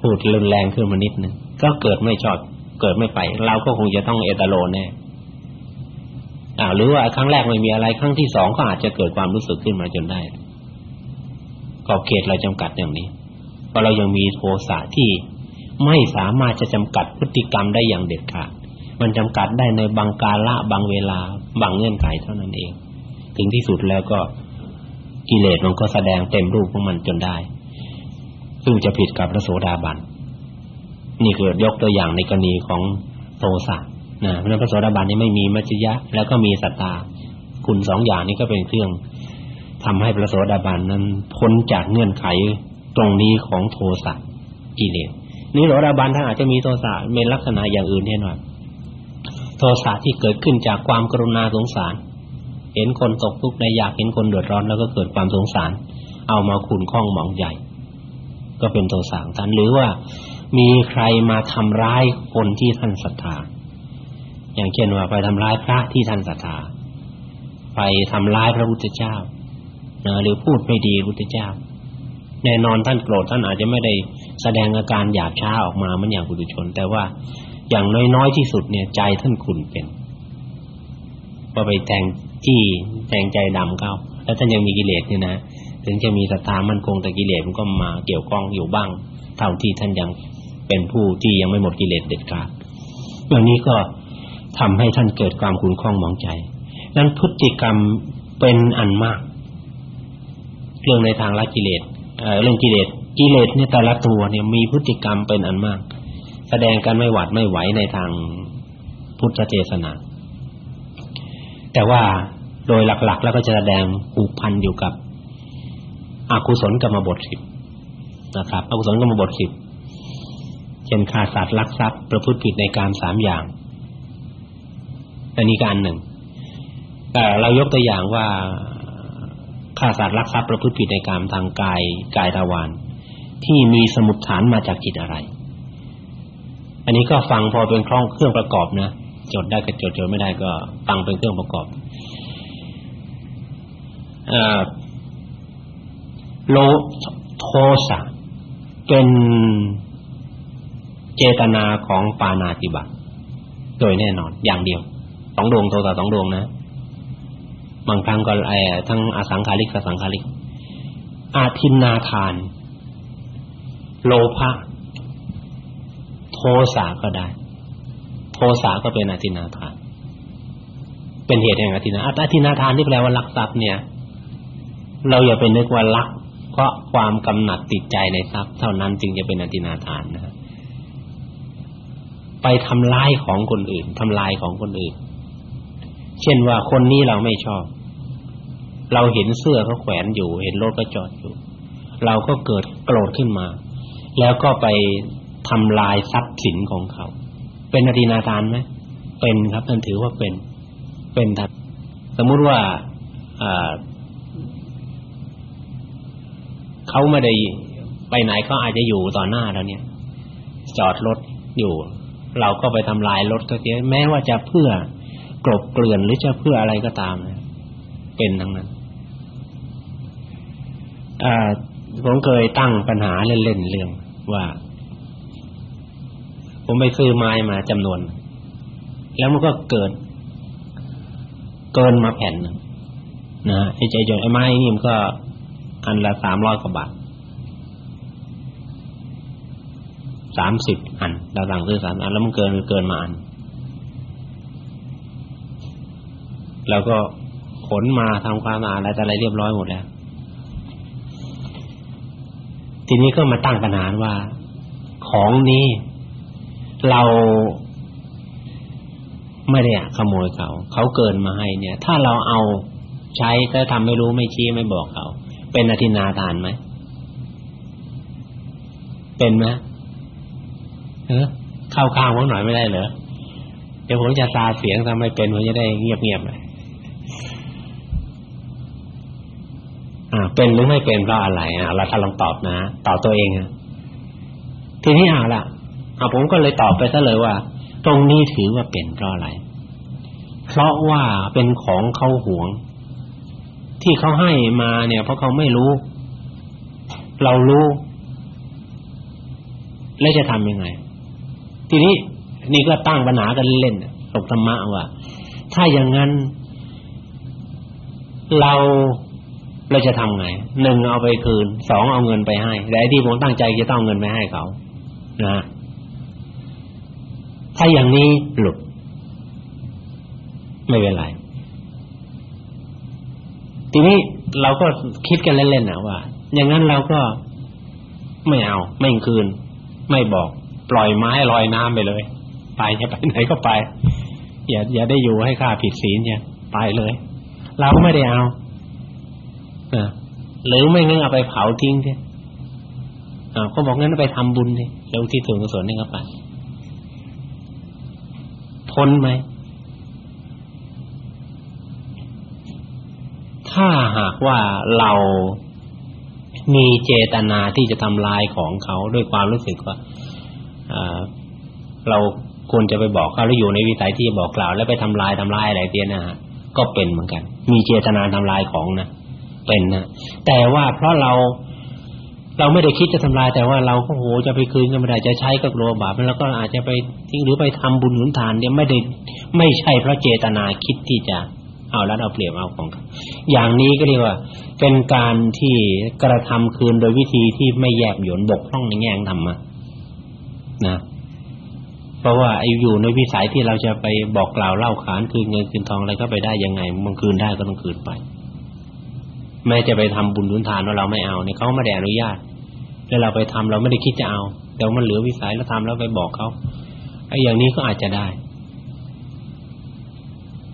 พูดรุนแรงขึ้นมานิดนึงก็เกิดไม่ชอบเกิดไม่ไป เราก็คงจะต้องเอตโลแน่อ่าหรือว่าครั้งแรกไม่มีอะไร ครั้งที่สองก็อาจจะเกิดความรู้สึกขึ้นมาจนได้ขอบเขตเราจำกัดอย่างนี้เพราะเรายังมีโทสะที่ ไม่สามารถจะจำกัดพฤติกรรมได้อย่างเด็ดขาด มันจำกัดได้ในบางกาละบางเวลา บางเงื่อนไขเท่านั้นเอง ถึงที่สุดแล้วก็กิเลสมันก็แสดงเต็มรูปของมันจนได้ ซึ่งจะผิดกับพระโสดาบัน นี่คือยกตัวอย่างในกรณีของโทสะนะเพราะพระโสดาบันนี่ไม่มีมัจจยะ แล้วก็มีสัตตา คุณสองอย่างนี้ก็เป็นเครื่องทำให้พระโสดาบันนั้นพ้นจากเงื่อนไขตรงนี้ของโทสะกิเลส นิโรธาบันท่านอาจจะมีโทสะเป็นลักษณะอย่างอื่นแน่นอนโทสะที่เกิดขึ้นจากความกรุณาสงสาร เห็นคนตกทุกข์ในอยากเห็นคนเดือดร้อนแล้วก็เกิดความสงสาร เอามาขุนข้องหมองใหญ่ก็เป็นโทสะท่านหรือว่ามีใครมาทำร้ายคนที่ท่านศรัทธา อย่างเช่นว่าไปทำร้ายพระที่ท่านศรัทธา ไปทำร้ายพระพุทธเจ้าหรือพูดไม่ดีพระพุทธเจ้า แน่นอนท่านโกรธท่านอาจจะไม่ได้ แสดงอาการหยาบช้าออกมามือนอย่างปุถุชน แต่ว่าอย่างน้อยๆที่สุดเนี่ยใจท่านขุ่นเป็นพอไปแทงจี้แทงใจดำเข้า แล้วท่านยังมีกิเลสเนี่ยนะถึงจะมีศรัทธามั่นคงแต่กิเลสมันก็มาเกี่ยวข้องอยู่บ้าง เท่าที่ท่านยังเป็นผู้ที่ยังไม่หมดกิเลสเด็ดขาดอย่างนี้ก็ทำให้ท่านเกิดความขุ่นข้องหมองใจนั้นพฤติกรรมเป็นอันมาก เรื่องในทางละกิเลสเรื่องกิเลส กิเลสเนี่ยแต่ละตัวเนี่ยมีพฤติกรรมเป็นอันมาก แสดงกันไม่หวาดไม่ไหวในทางพุทธเทศนาแต่ว่าโดยหลักๆ แล้วก็จะแสดงผูกพันอยู่กับอกุศลกรรมบทสิบนะครับอกุศลกรรมบทสิบเช่นฆ่าสัตว์ลักทรัพย์ประพฤติผิดในการสามอย่างอันนี้การหนึ่งแต่เรายกตัวอย่างว่าฆ่าสัตว์ลักทรัพย์ประพฤติผิดในการทางกายกายทวาร ที่มีสมุดฐานมาจากจิตอะไร อันนี้ก็ฟังพอเป็นคล้องเครื่องประกอบนะจดได้ก็จดจดไม่ได้ก็ฟังเป็นเครื่องประกอบอ่อโลโทสะเป็นเจตนาของปานาติบาตโดยแน่นอนอย่างเดียวสองดวงโทสะสองดวงนะบางครั้งก็ไอ้ทั้งอสังขาริกกับสังขาริกอาทินนาทาน โลภะโทสะก็ได้ โทสะก็เป็นอาทินาทาน เป็นเหตุแห่งอาทินาอาทินาทานที่แปลว่าลักทรัพย์เนี่ย เราอย่าไปนึกว่าลัก เพราะความกำหนัดติดใจในทรัพย์เท่านั้นจึงจะเป็นอาทินนาทานนะไปทำลายของคนอื่นทำลายของคนอื่น เช่นว่าคนนี้เราไม่ชอบ เราเห็นเสื้อเขาแขวนอยู่ เห็นรถก็จอดอยู่ เราก็เกิดโกรธขึ้นมา แล้วก็ไปทำลายทรัพย์สินของเขา เป็นอธินาทานไหมเป็นครับนั่นถือว่าเป็นเป็นครับสมมุติว่าเขาไม่ได้ไปไหนเขาอาจจะอยู่ต่อหน้าเราเนี่ย จอดรถอยู่ เราก็ไปทำลายรถตัวเองแม้ว่าจะเพื่อกลบเกลื่อนหรือจะเพื่ออะไรก็ตามเป็นทั้งนั้นอ่า ผมเคยตั้งปัญหาเล่นๆเรื่องว่า ผมไปซื้อไม้มาจำนวน แล้วมันก็เกิด เกินมาแผ่นนะไอ้ใจจนไอ้ไม้นี่มันก็อันละสามร้อยกว่าบาทสามสิบอันเราสั่งซื้อสามอันแล้วมันเกินเกินมาอันแล้วก็ขนมาทำความสะอาดอะไรแต่อะไรเรียบร้อยหมดแล้ว ทีนี้ก็มาตั้งปัญหาว่า ของนี้เราไม่ได้ขโมยเขาเขาเกินมาให้เนี่ย ถ้าเราเอาใช้ก็ทำไม่รู้ไม่ชี้ไม่บอกเขา เป็นอธินาทานไหมเป็นไหมเออเข้าข้างผมหน่อยไม่ได้เหรอเดี๋ยวผมจะซาเสียงทำไม่เป็นผมจะได้เงียบๆเลย อ่า เป็นหรือไม่เป็นเพราะอะไรอะเราถ้าลองตอบนะตอบตัวเองอะทีนี้เอาละเอาผมก็เลยตอบไปซะเลยว่า ตรงนี้ถือว่าเป็นเพราะอะไร เพราะว่าเป็นของเขาหวง ที่เขาให้มาเนี่ย เพราะเขาไม่รู้ เรารู้ แล้วจะทำยังไง ทีนี้นี่ก็ตั้งปัญหากันเล่นตกธรรมะว่า ถ้าอย่างนั้น เรา เราจะทำไงหนึ่งเอาไปคืนสองเอาเงินไปให้แต่ที่ผมตั้งใจจะต้องเงินไปให้เขานะถ้าอย่างนี้หลุดไม่เป็นไรทีนี้เราก็คิดกันเล่นๆนะว่า อย่างนั้นเราก็ไม่เอา ไม่คืน ไม่บอก ปล่อยไม้ลอยน้ำไปเลย ไปจะไปไหนก็ไป อย่าอย่าได้อยู่ให้ข้าผิดศีลเนี่ยไปเลย เราไม่ได้เอา หรือไม่งั้นเอาไปเผาทิ้งสิอ่าก็บอกงั้นไปทำบุญสิแล้วที่ส่วนกุศลนี่ก็ไปทนไหม ถ้าหากว่าเรามีเจตนาที่จะทำลายของเขาด้วยความรู้สึกว่าเราควรจะไปบอกเขาแล้วอยู่ในวิสัยที่จะบอกกล่าว แล้วไปทำลายทำลายอะไรเตี้ยนะฮะก็เป็นเหมือนกัน มีเจตนาทำลายของนะ เป็นนะแต่ว่าเพราะเราเราไม่ได้คิดจะทำลายแต่ว่าเราก็โหจะไปคืนก็ไม่ได้จะใช้ก็กลัวบาปแล้วก็อาจจะไปทิ้งหรือไปทำบุญหนุนทานเนี่ยไม่ได้ไม่ใช่เพราะเจตนาคิดที่จะเอาล้วเอาเปรียบเอาของอย่างนี้ก็เรียกว่า เป็นการที่กระทำคืนโดยวิธีที่ไม่แยบหยนบกพร่องในแง่ธรรมะนะ เพราะว่าไอ้อยู่ในวิสัยที่เราจะไปบอกกล่าวเล่าขานคืนเงินคืนทองอะไรก็ไปได้ยังไงมันคืนได้ก็ต้องคืนไป แม้จะไปทำบุญทุนทานว่าเราไม่เอาเนี่ยเขาไม่ได้อนุญาตแล้วเราไปทำเราไม่ได้คิดจะเอาแต่มันเหลือวิสัยแล้วทำแล้วไปบอกเขาไอ้อย่างนี้ก็อาจจะได้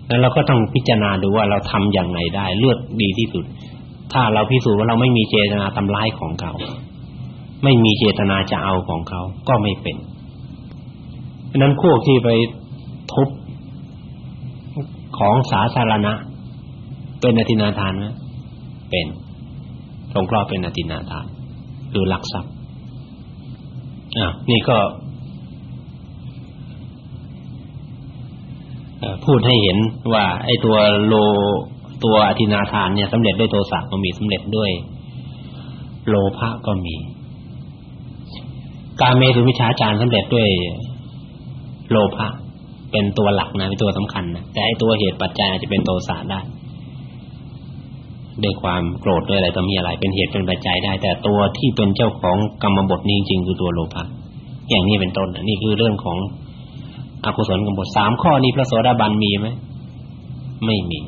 แล้วเราก็ต้องพิจารณาดูว่าเราทำอย่างไรได้ เลือกดีที่สุด ถ้าเราพิสูจน์ว่าเราไม่มีเจตนาทำร้ายของเขาไม่มีเจตนาจะเอาของเขาก็ไม่เป็นนั้นพวกที่ไปทุบของสาธารณะเป็นอธินาทานไหม เป็นสงเคราะห์เป็นอธินาทานคือลักทรัพย์อ่านี่ก็พูดให้เห็นว่าไอ้ตัวโลตัวอธินาทานเนี่ยสำเร็จด้วยโทสะก็มีสำเร็จด้วย โลภะก็มี การเมตุมิชาจารสำเร็จด้วย โลภะเป็นตัวหลักนะเป็นตัวสำคัญนะแต่ไอ้ตัวเหตุปัจจัยอาจจะเป็นโทสะได้ ด้วยความโกรธด้วยอะไรต้อมีอะไรเป็นเหตุเป็นปัจจัยได้ แต่ตัวที่เป็นเจ้าของกรรมบทนี้จริงคือตัวโลภะอย่างนี้เป็นต้นนี่คือเรื่องของอกุศลกรรมบทสามข้อนี้พระโสดาบันมีไหมไม่มี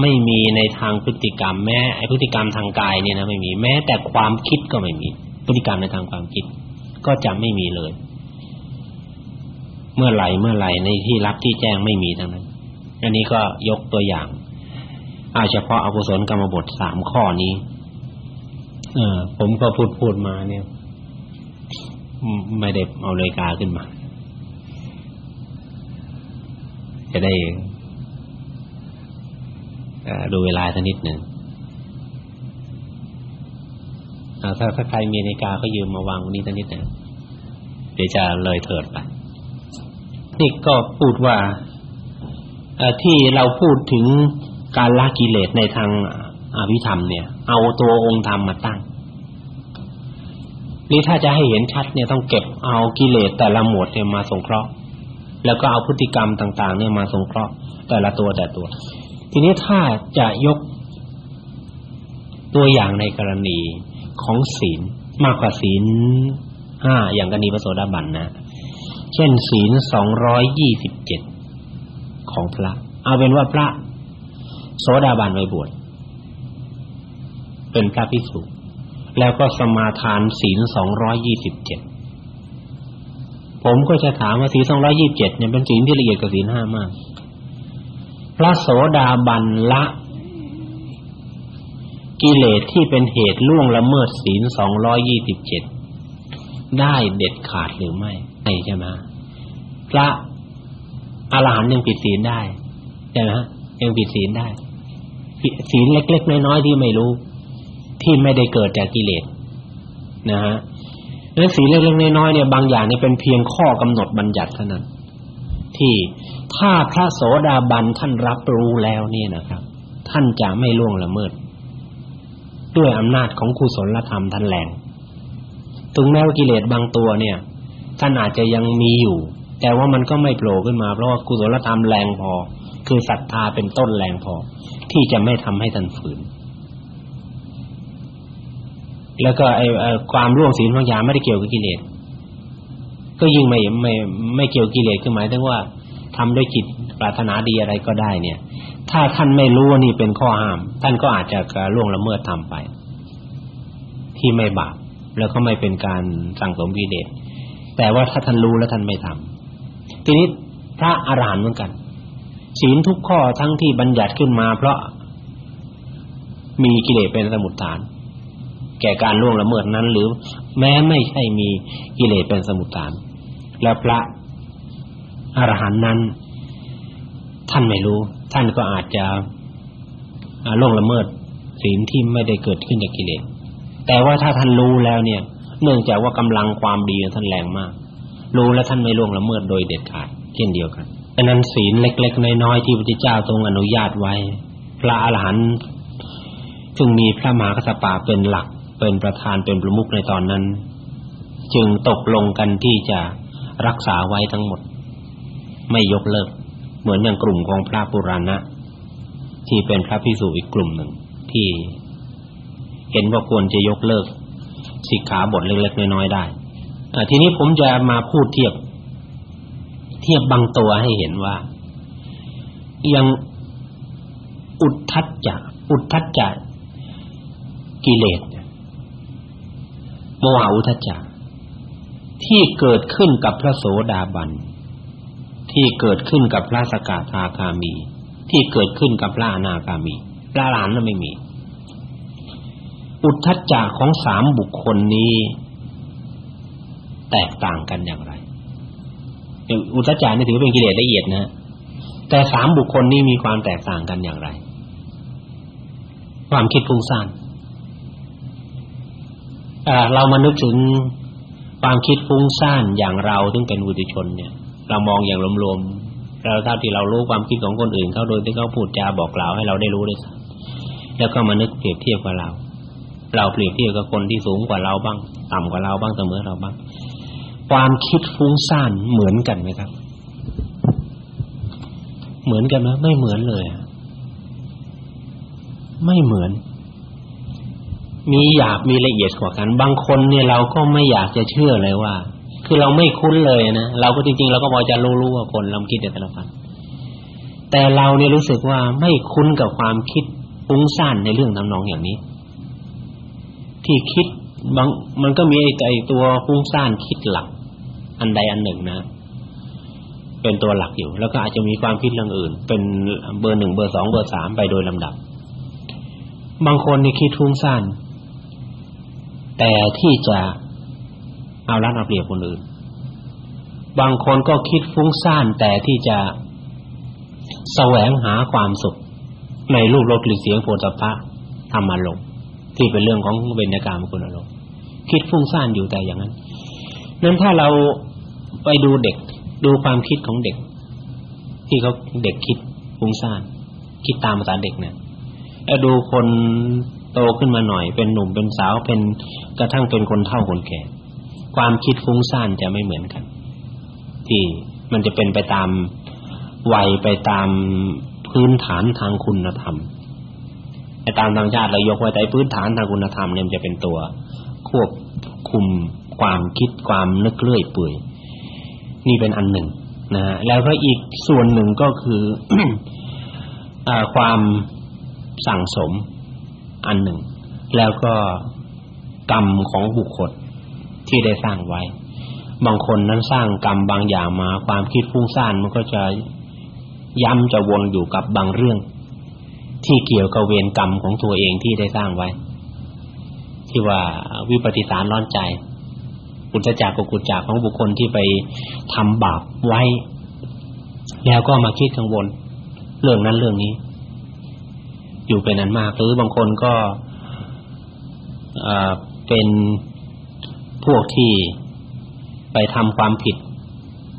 ไม่มีในทางพฤติกรรมแม้ไอพฤติกรรมทางกายเนี่ยนะไม่มีแม้ แต่ความคิดก็ไม่มี พฤติกรรมในทางความคิด ก็จะไม่มีเลย เมื่อไหร่เมื่อไหร่ในที่รับที่แจ้งไม่มีทั้งนั้นอันนี้ก็ยกตัวอย่าง เอาเฉพาะอกุศลกรรมบทสามข้อนี้เออผมก็พูดพูดมาเนี่ย ไม่ได้เอาเลยกาขึ้นมา จะได้ดูเวลาสักนิดหนึ่งถ้าถ้าใครมีนาฬิกาก็ยืมมาวางวันนี้สักนิดหนึ่งเดี๋ยวจะเลยเถิดไปนี่ก็พูดว่าที่เราพูดถึง การละกิเลสในทางอภิธรรมเนี่ย เอาตัวองค์ธรรมมาตั้ง นี่ถ้าจะให้เห็นชัดเนี่ยต้องเก็บเอากิเลสแต่ละหมวดเนี่ยมาสงเคราะห์ แล้วก็เอาพฤติกรรมต่าง ๆ เนี่ยมาสงเคราะห์ แต่ละตัวแต่ตัว ทีนี้ถ้าจะยกตัวอย่างในกรณีของศีลมากกว่าศีลห้าอย่างกรณีพระโสดาบันนะ เช่นศีลสองร้อยยี่สิบเจ็ดของพระ เอาเป็นว่าพระ โสดาบันไว้บวชเป็นพระภิกษุแล้วก็สมาทานศีลสองร้อยยี่สิบเจ็ดผมก็จะถามว่าศีลสองร้อยยี่สิบเจ็ดเนี่ยเป็นศีลที่ละเอียดกว่าศีลห้ามาก พระโสดาบันละ กิเลสที่เป็นเหตุล่วงละเมิดศีลสองร้อยยี่สิบเจ็ดได้เด็ดขาดหรือไม่ไม่ใช่ไหมพระอรหันต์ยังผิดศีลได้ใช่ไหม ยังผิดศีลได้ศีลเล็กๆน้อยๆที่ไม่รู้ ที่ไม่ได้เกิดจากกิเลสนะฮะนั้นศีลเล็กๆน้อยๆเนี่ยบางอย่างนี่เป็นเพียงข้อกำหนดบัญญัติเท่านั้น ที่ถ้าพระโสดาบันท่านรับรู้แล้วนี่นะครับ ท่านจะไม่ล่วงละเมิด ด้วยอำนาจของกุศลธรรมท่านแรงถึงแม้ว่ากิเลสบางตัวเนี่ย ท่านอาจจะยังมีอยู่ แต่ว่ามันก็ไม่โผล่ขึ้นมาเพราะว่ากุศลธรรมแรงพอ คือศรัทธาเป็นต้นแรงพอ ที่จะไม่ทำให้ท่านฝืน แล้วก็ไอ้ความร่วงศีลบางยาไม่ได้เกี่ยวกับกิเลสก็ยิ่งไม่ไม่ไม่เกี่ยวกิเลสคือหมายถึงว่าทำด้วยจิตปรารถนาดีอะไรก็ได้เนี่ย ถ้าท่านไม่รู้ว่านี่เป็นข้อห้าม ท่านก็อาจจะล่วงละเมิดทำไป ที่ไม่บาปแล้วก็ไม่เป็นการสั่งสมกิเลสแต่ว่าถ้าท่านรู้แล้วท่านไม่ทำทีนี้พระอรหันต์เหมือนกัน ศีลทุกข้อทั้งที่บัญญัติขึ้นมา เพราะมีกิเลสเป็นสมุทฐาน แก่การล่วงละเมิดนั้น หรือแม้ไม่ใช่มีกิเลสเป็นสมุทฐาน แล้วพระอรหันต์นั้น ท่านไม่รู้ ท่านก็อาจจะล่วงละเมิดศีลที่ไม่ได้เกิดขึ้นจากกิเลสแต่ว่าถ้าท่านรู้แล้วเนี่ย เนื่องจากว่ากำลังความดีท่านแรงมาก รู้แล้วท่านไม่ล่วงละเมิดโดยเด็ดขาดเช่นเดียวกัน ฉะนั้นศีลเล็ก ๆ น้อยๆที่พระพุทธเจ้าทรงอนุญาตไว้ พระอรหันต์ซึ่งมีพระมหากัสสปะเป็นหลัก เป็นประธานเป็นประมุขในตอนนั้น จึงตกลงกันที่จะรักษาไว้ทั้งหมด ไม่ยกเลิก เหมือนอย่างกลุ่มของพระปุราณะที่เป็นพระภิกษุอีกกลุ่มหนึ่งที่เห็นว่าควรจะยกเลิกสิกขาบทเล็กๆน้อยๆได้ทีนี้ผมจะมาพูดเทียบ เทียบบางตัวให้เห็นว่ายังอุทธัจจะอุทธัจจะกิเลสโมหะอุทธัจจะที่เกิดขึ้นกับพระโสดาบัน ที่เกิดขึ้นกับพระสกทาคามี ที่เกิดขึ้นกับพระอนาคามีพระหลานนั้นไม่มี อุทธัจจะของสามบุคคลนี้ แตกต่างกันอย่างไร อุทจจานี่ถือเป็นกิเลสละเอียดนะแต่สามบุคคลนี้มีความแตกต่างกันอย่างไร ความคิดฟุ้งซ่านเรามานึกถึงความคิดฟุ้งซ่านอย่างเราซึ่งเป็นวุติชนเนี่ย เรามองอย่างรวมๆเราเท่าที่เรารู้ความคิดของคนอื่นเขาโดยที่เขาพูดจาบอกกล่าวให้เราได้รู้ด้วยแล้วก็มานึกเปรียบเทียบกับเรา เราเปรียบเทียบกับคนที่สูงกว่าเราบ้าง ต่ำกว่าเราบ้างเสมอเราบ้าง ความคิดฟุ้งซ่านเหมือนกันไหมครับ เหมือนกันไหมไม่เหมือนเลย ไม่เหมือน มีหยาบมีละเอียดกว่ากัน บางคนเนี่ยเราก็ไม่อยากจะเชื่อเลยว่า คือเราไม่คุ้นเลยนะเราก็จริงๆเราก็พอจะรู้ๆว่าคนเราคิดแต่ละพันแต่เราเนี่ยรู้สึกว่าไม่คุ้นกับความคิดฟุ้งซ่านในเรื่องทำนองอย่างนี้ ที่คิดบางมันก็มีไอ้ตัวฟุ้งซ่านคิดหลัก อันใดอันหนึ่งนะ เป็นตัวหลักอยู่ แล้วก็อาจจะมีความคิดเรื่องอื่น เป็นเบอร์หนึ่งเบอร์สองเบอร์สามไปโดยลำดับ บางคนนี่คิดฟุ้งซ่านแต่ที่จะเอารัดเอาเปรียบคนอื่น บางคนก็คิดฟุ้งซ่านแต่ที่จะแสวงหาความสุข ในรูปรสกลิ่นเสียงโผฏฐัพพะธรรมารมณ์ที่เป็นเรื่องของเบญจกามคุณอารมณ์คิดฟุ้งซ่านอยู่แต่อย่างนั้น นั้นถ้าเราไปดูเด็ก ดูความคิดของเด็ก ที่เขาเด็กคิดฟุ้งซ่านคิดตามภาษาเด็กเนี่ยแล้วดูคนโตขึ้นมาหน่อย เป็นหนุ่มเป็นสาวเป็นกระทั่งเป็นคนเฒ่าคนแก่ ความคิดฟุ้งซ่านจะไม่เหมือนกัน ที่มันจะเป็นไปตามวัยไปตามพื้นฐานทางคุณธรรมไอ้ตามทางชาติเรายกไว้แต่พื้นฐานทางคุณธรรมเนี่ยจะเป็นตัวควบคุม ความคิดความนึกเลื่อยเปื่อยนี่เป็นอันหนึ่งนะแล้วก็อีกส่วนหนึ่งก็คืออความสั่งสมอันหนึ่ง แล้วก็กรรมของบุคคลที่ได้สร้างไว้ บางคนนั้นสร้างกรรมบางอย่างมา ความคิดฟุ้งซ่านมันก็จะย้ำจะวนอยู่กับบางเรื่อง ที่เกี่ยวกับเวรกรรมของตัวเองที่ได้สร้างไว้ ที่ว่าวิปฏิสารร้อนใจ อุจจากกุกุจากของบุคคลที่ไปทำบาปไว้ แล้วก็มาคิดกังวล เรื่องนั้นเรื่องนี้ อยู่เป็นนั้นมาก หรือบางคนก็เป็นพวกที่ไปทำความผิด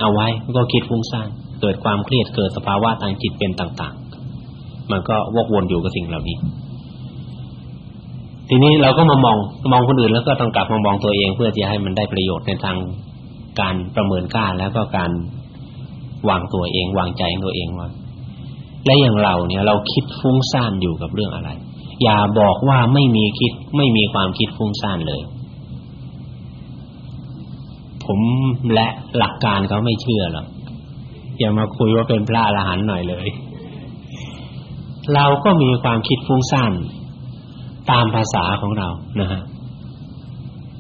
เอาไว้ก็คิดฟุ้งซ่านเกิดความเครียดเกิดสภาวะทางจิตเป็นต่าง ๆ มันก็วกวนอยู่กับสิ่งเหล่านี้ ทีนี้เราก็มามองมองคนอื่นแล้วก็ต้องกลับมามองตัวเองเพื่อจะให้มันได้ประโยชน์ในทางการประเมินค่าแล้วก็การวางตัวเอง วางใจตัวเองว่าและอย่างเราเนี่ยเราคิดฟุ้งซ่านอยู่กับเรื่องอะไร อย่าบอกว่าไม่มีคิดไม่มีความคิดฟุ้งซ่านเลย ผมและหลักการเขาไม่เชื่อหรอกอย่ามาคุยว่าเป็นพระอรหันต์หน่อยเลย เราก็มีความคิดฟุ้งซ่าน ตามภาษาของเรานะฮะ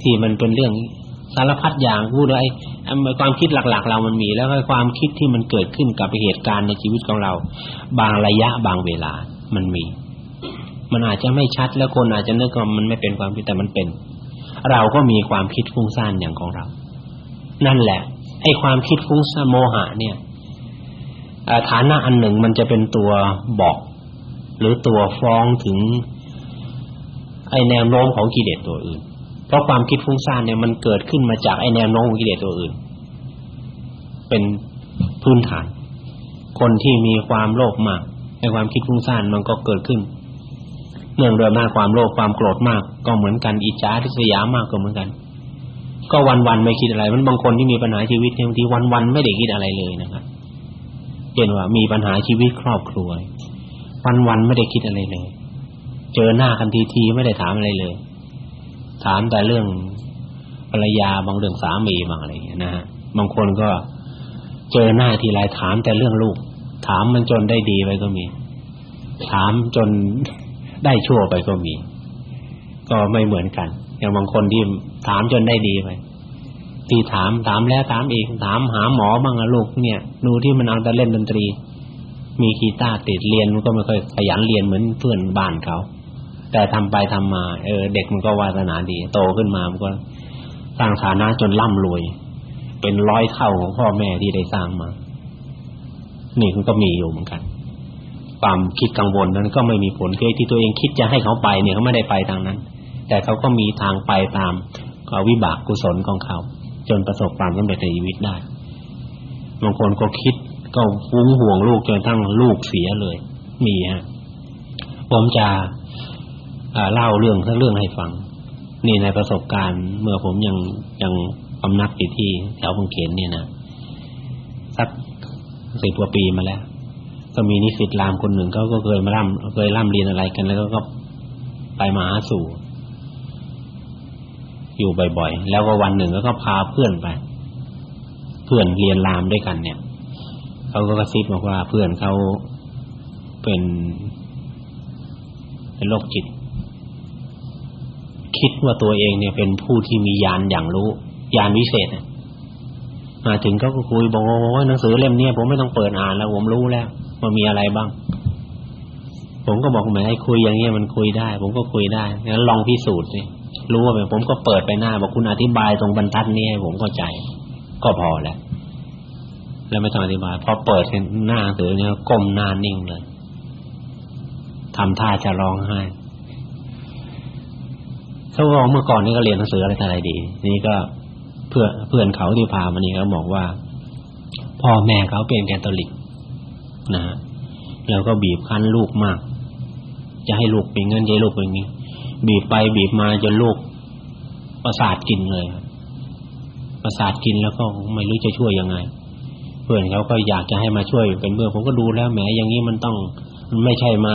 ที่มันเป็นเรื่องสารพัดอย่างพูดไว้ความคิดหลัก ๆ เรามันมี แล้วก็ความคิดที่มันเกิดขึ้นกับเหตุการณ์ในชีวิตของเรา บางระยะบางเวลามันมี มันอาจจะไม่ชัดแล้วคนอาจจะนึกว่ามันไม่เป็นความคิดแต่มันเป็น เราก็มีความคิดฟุ้งซ่านอย่างของเรา นั่นแหละไอ้ความคิดฟุ้งซ่านโมหะเนี่ยฐานะอันหนึ่งมันจะเป็นตัวบอก หรือตัวฟ้องถึง ไอแนวโน้มของกิเลสตัวอื่น เพราะความคิดฟุ้งซ่านเนี่ยมันเกิดขึ้นมาจากไอแนวโน้มของกิเลสตัวอื่น เป็นพื้นฐาน คนที่มีความโลภมากไอความคิดฟุ้งซ่านมันก็เกิดขึ้นเนื่องด้วยมากความโลภความโกรธมาก ก็เหมือนกันอิจฉาทิษยามากก็เหมือนกัน ก็วันๆไม่คิดอะไร มันบางคนที่มีปัญหาชีวิตเนี่ยบางทีวันๆไม่ได้คิดอะไรเลยนะครับเช่นว่ามีปัญหาชีวิตครอบครัววันๆไม่ได้คิดอะไรเลย เจอหน้ากันทีๆไม่ได้ถามอะไรเลย ถามแต่เรื่องภรรยาบางเรื่องสามีบางอะไรอย่างเงี้ยนะฮะบางคนก็เจอหน้าทีไรถามแต่เรื่องลูก ถามมันจนได้ดีไปก็มี ถามจนได้ชั่วไปก็มี ก็ไม่เหมือนกัน อย่างบางคนที่ถามจนได้ดีไปที่ถามถามแล้วถามอีกถามหาหมอบ้างอะลูกเนี่ย ดูที่มันเอาแต่เล่นดนตรี มีกีตาร์ติดเรียนมันก็ไม่ค่อยขยันเรียนเหมือนเพื่อนบ้านเขา แต่ทำไปทำมาเออเด็กมันก็วาสนาดี โตขึ้นมามันก็สร้างฐานะจนร่ำรวย เป็นร้อยเท่าของพ่อแม่ที่ได้สร้างมา นี่มันก็มีอยู่เหมือนกัน ความคิดกังวลนั้นก็ไม่มีผลคือที่ตัวเองคิดจะให้เขาไปเนี่ยเขาไม่ได้ไปทางนั้น แต่เขาก็มีทางไปตามวิบากกุศลของเขา จนประสบความสำเร็จในชีวิตได้บางคนก็คิดก็ฟุ้งห่วงลูกจนทั้งลูกเสียเลย มีฮะผมจะ เล่าเรื่องทั้งเรื่องให้ฟัง นี่ในประสบการณ์ เมื่อผมยังยังพำนักอยู่ที่แถวบางเขนเนี่ยนะสักสิบกว่าปีมาแล้ว ก็มีนิสิตรามคนหนึ่งเขาก็เคยมาร่ำเคยร่ำเรียนอะไรกันแล้วก็ไปมาหาสู่ อยู่บ่อยๆ แล้วก็วันหนึ่งก็พาเพื่อนไป เพื่อนเรียนรามด้วยกันเนี่ยเขาก็กระซิบบอกว่าเพื่อนเขาเป็นเป็นโรคจิต คิดว่าตัวเองเนี่ยเป็นผู้ที่มีญาณอย่างรู้ญาณวิเศษมาถึงเขาก็คุยบอกว่าหนังสือเล่มนี้ผมไม่ต้องเปิดอ่านแล้วผมรู้แล้วว่ามีอะไรบ้าง ผมก็บอกแหมให้คุยอย่างนี้มันคุยได้ ผมก็คุยได้งั้นลองพิสูจน์สิรู้ว่าแบบผมก็เปิดไปหน้าบอกคุณอธิบายตรงบรรทัดนี้ให้ผมเข้าใจ ก็พอแล้วแล้วไม่ต้องอธิบายพอเปิดหน้าหนังสือเนี่ยก้มหน้านิ่งเลยทำท่าจะร้องไห้ เขาบอกเมื่อก่อนนี่ก็เรียนหนังสืออะไรอะไรดีนี่ก็เพื่อเพื่อนเขาที่พามานี่เขาบอกว่าพ่อแม่เขาเป็นแกตอลิกนะฮะแล้วก็บีบคั้นลูกมาก จะให้ลูกเป็นเงินจะลูกเป็นนี้บีบไปบีบมาจนลูกประสาทกินเลยประสาทกินแล้วก็ไม่รู้จะช่วยยังไง เพื่อนเขาก็อยากจะให้มาช่วยเป็นเบื้องผมก็ดูแล้วแหมอย่างนี้มันต้องมันไม่ใช่มา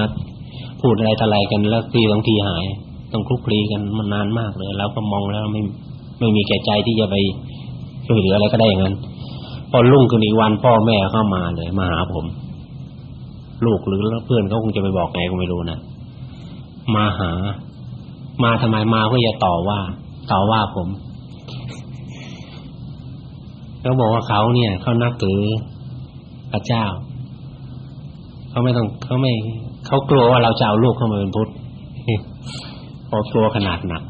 พูดอะไรต่ออะไรกันแล้วทีบางทีหาย ต้องคลุกคลีกันมันนานมากเลยแล้วก็มองแล้วไม่ไม่มีแก่ใจที่จะไปช่วยเหลืออะไรก็ได้อย่างนั้นพอรุ่งขึ้นอีกวันพ่อแม่เข้ามาเลยมาหาผม ลูกหรือเพื่อนเขาคงจะไปบอกไงก็ไม่รู้นะมาหา มาทำไมมาเพื่อจะต่อว่า ต่อว่าผมเขาบอกว่าเขาเนี่ยเขานับถือพระเจ้าเขาไม่ต้องเขาไม่เขากลัวว่าเราจะเอาลูกเข้ามาเป็นพุทธ พอกลัวขนาดหนัก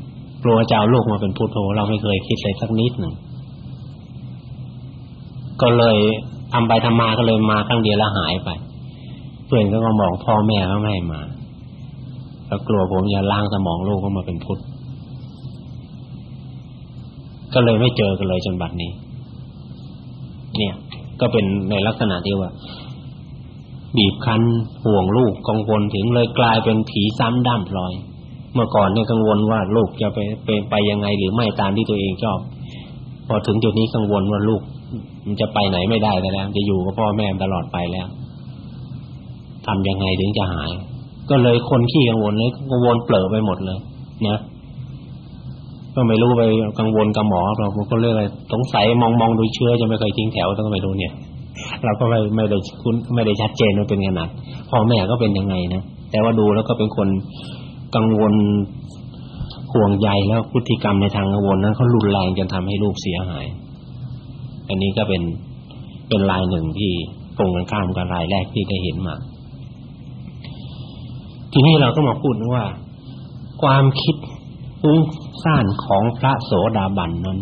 กลัวจะเอาลูกมาเป็นพุทโธเราไม่เคยคิดเลยสักนิดหนึ่งก็เลยทำไปทำมาก็เลยมาครั้งเดียวแล้วหายไป เพื่อนก็มาบอกพ่อแม่ก็ไม่มาแล้วกลัวผมจะล้างสมองลูกเข้ามาเป็นพุทธก็เลยไม่เจอกันเลยจนบัดนี้ เนี่ย ก็เป็นในลักษณะที่ว่าบีบคั้นห่วงลูกกังวลถึงเลยกลายเป็นผีซ้ำด้ามพลอย เมื่อก่อนเนี่ยกังวลว่าลูกจะไปเป็นไปยังไงหรือไม่ตามที่ตัวเองชอบ พอถึงจุดนี้กังวลว่าลูก มันจะไปไหนไม่ได้แล้วจะอยู่กับพ่อแม่ตลอดไปแล้วทำยังไงถึงจะหาย ก็เลยคนขี้กังวลเลยกังวลเปลอไปหมดเลยนะก็ไม่รู้ไปกังวลกับหมอเราก็เรื่องอะไรสงสัยมองมองดูเชื้อจะไม่เคยทิ้งแถวต้องไปดูเนี่ย เราก็ไม่ไม่ได้คุ้นไม่ได้ชัดเจนว่าเป็นยังไงพ่อแม่ก็เป็นยังไงนะแต่ว่าดูแล้วก็เป็นคน กังวลห่วงใยแล้วพฤติกรรมในทางกังวลนั้นเขารุนแรงจนทำให้ลูกเสียหาย อันนี้ก็เป็นเป็นลายหนึ่งที่ตรงกันข้ามกับลายแรกที่ได้เห็นมา ทีนี้เราก็มาพูดว่า ความคิดฟุ้งซ่านของพระโสดาบันนั้น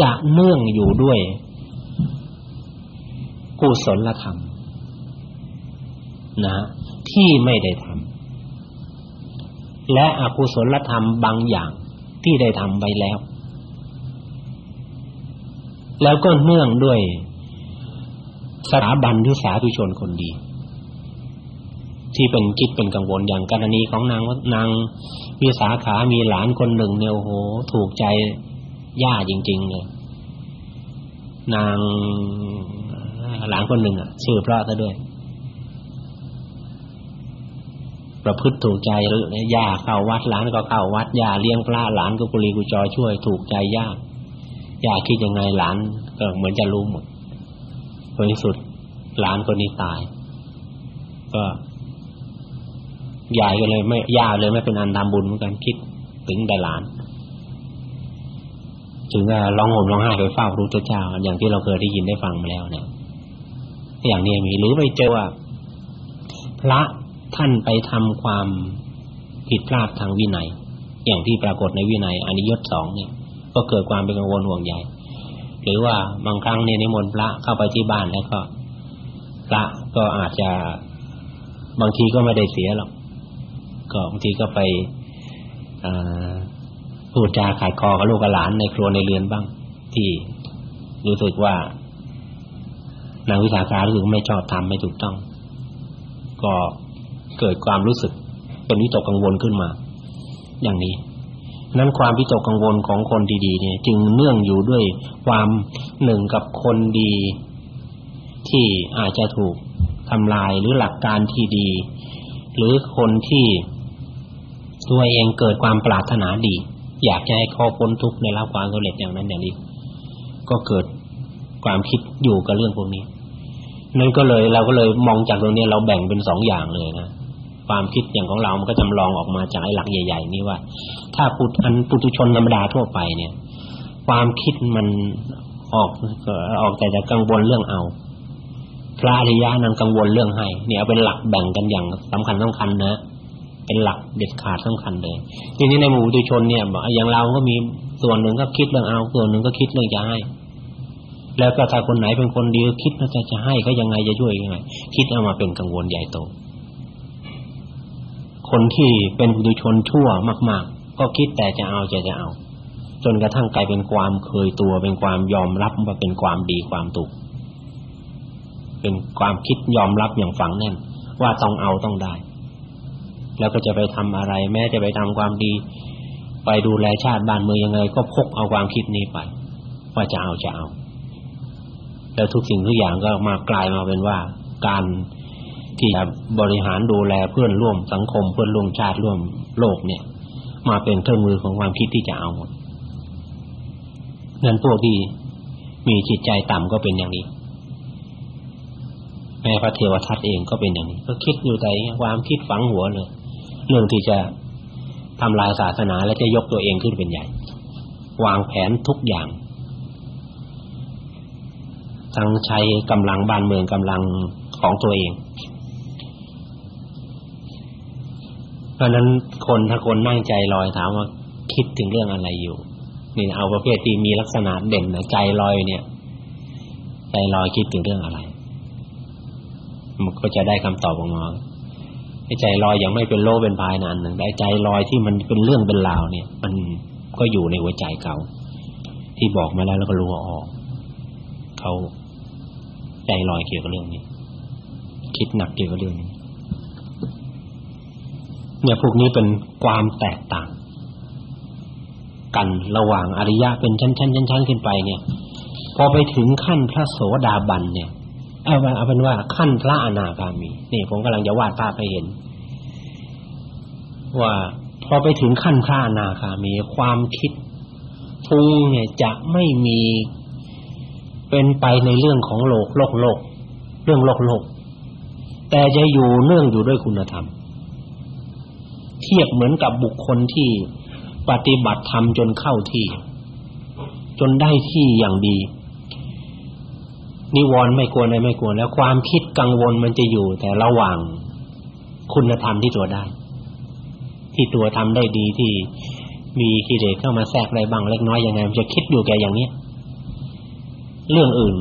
จะเนื่องอยู่ด้วยกุศลธรรมนะที่ไม่ได้ทำ และอกุศลธรรมบางอย่างที่ได้ทำไว้แล้ว แล้วก็เนื่องด้วยสถาบันหรือสาธุชนคนดี ที่เป็นคิดเป็นกังวลอย่างกรณีของนางนางมีสาขามีหลานคนหนึ่งเนี่ยโอ้โหถูกใจย่าจริง ๆ เลย นางหลานคนหนึ่งอะชื่อพระซะด้วย ประพฤติถูกใจหรือย่าเข้าวัดหลานก็เข้าวัดย่าเลี้ยงพระหลานก็กุลีกุจอช่วยถูกใจย่าย่าคิดยังไงหลานก็เหมือนจะรู้หมดผลที่สุดหลานคนนี้ตาย ก็ยายก็เลยไม่ย่าเลยไม่เป็นอันทำบุญเหมือนกันคิดถึงแต่หลานถึงว่าร้องห่มร้องไห้ไปเฝ้าพระเจ้า อย่างที่เราเคยได้ยินได้ฟังมาแล้วเนี่ยอย่างนี้มีหรือไปเจอว่าพระ ท่านไปทำความผิดพลาดทางวินัย อย่างที่ปรากฏในวินัยอนิยตสองเนี่ย ก็เกิดความเป็นกังวลห่วงใยหรือว่าบางครั้งเนี่ยนิมนต์พระเข้าไปที่บ้านแล้วก็พระก็อาจจะบางทีก็ไม่ได้เสียหรอกก็บางทีก็ไปพูดจาขายคอกับลูกกับหลานในครัวในเรือนบ้าง ที่รู้สึกว่านางวิสาขารู้สึกไม่ชอบทำไม่ถูกต้อง ก็ เกิดความรู้สึกเป็นวิตกกังวลขึ้นมา อย่างนี้นั้นความวิตกกังวลของคนดีๆเนี่ยจึงเนื่องอยู่ด้วยความหนึ่งกับคนดี ที่อาจจะถูกทำลายหรือหลักการที่ดี หรือคนที่ตัวเองเกิดความปรารถนาดี อยากจะให้เขาพ้นทุกข์ในรับความสำเร็จอย่างนั้นอย่างนี้ก็เกิดความคิดอยู่กับเรื่องพวกนี้นั่นก็เลยเราก็เลยมองจากตรงนี้เราแบ่งเป็นสองอย่างเลยนะ ความคิดอย่างของเรามันก็จำลองออกมาจากไอ้หลักใหญ่ ๆ นี้ว่า ถ้าปุถุอันปุถุชนธรรมดาทั่วไปเนี่ย ความคิดมันออกออกแต่จะกังวลเรื่องเอา พระอริยะนั้นกังวลเรื่องให้ เนี่ยเอาเป็นหลักแบ่งกันอย่างสำคัญสำคัญนะเป็นหลักเด็ดขาดสำคัญเลย ทีนี้ในหมู่ปุถุชนเนี่ยอย่างเราก็มีส่วนหนึ่งก็คิดเรื่องเอา ส่วนหนึ่งก็คิดเรื่องจะให้แล้วก็ถ้าคนไหนเป็นคนดีคิดว่าจะจะให้เขายังไงจะช่วยยังไง คิดเอามาเป็นกังวลใหญ่โต คนที่เป็นบุตุชนชั่วมาก ๆ ก็คิดแต่จะเอาจะจะเอา จนกระทั่งกลายเป็นความเคยตัว เป็นความยอมรับว่าเป็นความดีความถูก เป็นความคิดยอมรับอย่างฝังแน่น ว่าต้องเอาต้องได้ แล้วก็จะไปทำอะไร แม้จะไปทำความดี ไปดูแลชาติบ้านเมืองยังไง ก็พกเอาความคิดนี้ไป ว่าจะเอาจะเอา แล้วทุกสิ่งทุกอย่างก็มากลายมาเป็นว่าการ ที่จะบริหารดูแลเพื่อนร่วมสังคมเพื่อนร่วมชาติร่วมโลกเนี่ย มาเป็นเครื่องมือของความคิดที่จะเอาหมดนั้นพวกที่มีจิตใจต่ำก็เป็นอย่างนี้แม้พระเทวทัตเองก็เป็นอย่างนี้ ก็คิดอยู่แต่ความคิดฝังหัวเลยเรื่องที่จะทำลายศาสนาและจะยกตัวเองขึ้นเป็นใหญ่ วางแผนทุกอย่าง ทั้งใช้กำลังบ้านเมืองกำลังของตัวเอง ราะนั้นคนถ้าคนนั่งใจลอยถามว่าคิดถึงเรื่องอะไรอยู่ นี่เอาประเภทที่มีลักษณะเด่นนะใจลอยเนี่ย ใจลอยคิดถึงเรื่องอะไร มันก็จะได้คำตอบออกมาไอ้ใจลอยยังไม่เป็นโลเป็นภายนานหนึ่งแต่ใจลอยที่มันเป็นเรื่องเป็นราวเนี่ย มันก็อยู่ในหัวใจเขาที่บอกมาแล้วแล้วก็รู้ว่าอ๋อเขาใจลอยเกี่ยวกับเรื่องนี้ คิดหนักเกี่ยวกับเรื่องนี้ เนี่ยพวกนี้เป็นความแตกต่าง กันระหว่างอริยะเป็นชั้นๆชั้นๆขึ้นไปเนี่ย พอไปถึงขั้นพระโสดาบันเนี่ยเอาเอาเป็นว่าขั้นพระอนาคามีนี่ผมกำลังจะวาดภาพให้เห็น ว่าพอไปถึงขั้นพระอนาคามีความคิดพุงเนี่ยจะไม่มีเป็นไปในเรื่องของโลกโลกโลก เรื่องโลกโลก แต่จะอยู่เนื่องอยู่ด้วยคุณธรรม เทียบเหมือนกับบุคคลที่ปฏิบัติธรรมจนเข้าที่ จนได้ที่อย่างดี นิวรณ์ไม่กวนเลยไม่กลัวแล้วความคิดกังวลมันจะอยู่แต่ระหว่างคุณธรรมที่ตัวได้ ที่ตัวทำได้ดีที่มีกิเลสเข้ามาแทรกอะไรบ้างเล็กน้อยยังไงมันจะคิดอยู่แก่อย่างนี้เรื่องอื่น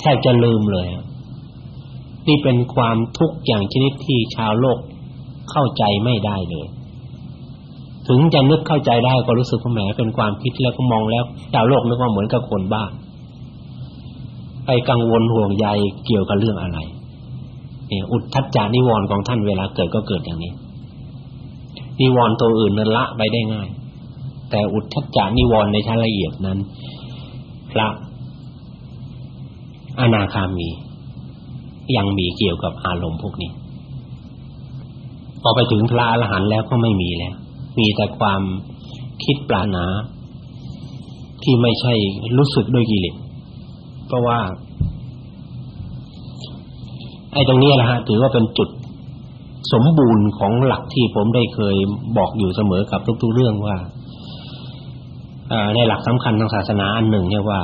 แทบจะลืมเลยนี่เป็นความทุกข์อย่างชนิดที่ชาวโลก เข้าใจไม่ได้เลย ถึงจะนึกเข้าใจได้ก็รู้สึกว่าแหมเป็นความคิดแล้วก็มองแล้วชาวโลกนึกว่าเหมือนกับคนบ้าไปกังวลห่วงใยเกี่ยวกับเรื่องอะไรเนี่ยอุทธัจจานิวรณ์ของท่านเวลาเกิดก็เกิดอย่างนี้ นิวรณ์ตัวอื่นนั้นละไปได้ง่าย แต่อุทธัจจานิวรณ์ในชั้นละเอียดนั้น พระอนาคามี ยังมีเกี่ยวกับอารมณ์พวกนี้ พอไปถึงพระอรหันต์แล้วก็ไม่มีแล้ว มีแต่ความคิดปราณาที่ไม่ใช่รู้สึกด้วยกิเลสเพราะว่า ไอ้ตรงนี้แหละฮะถือว่าเป็นจุดสมบูรณ์ของหลักที่ผมได้เคยบอกอยู่เสมอกับทุก ๆ เรื่องว่าในหลักสำคัญทางศาสนาอันหนึ่ง เนี่ยว่า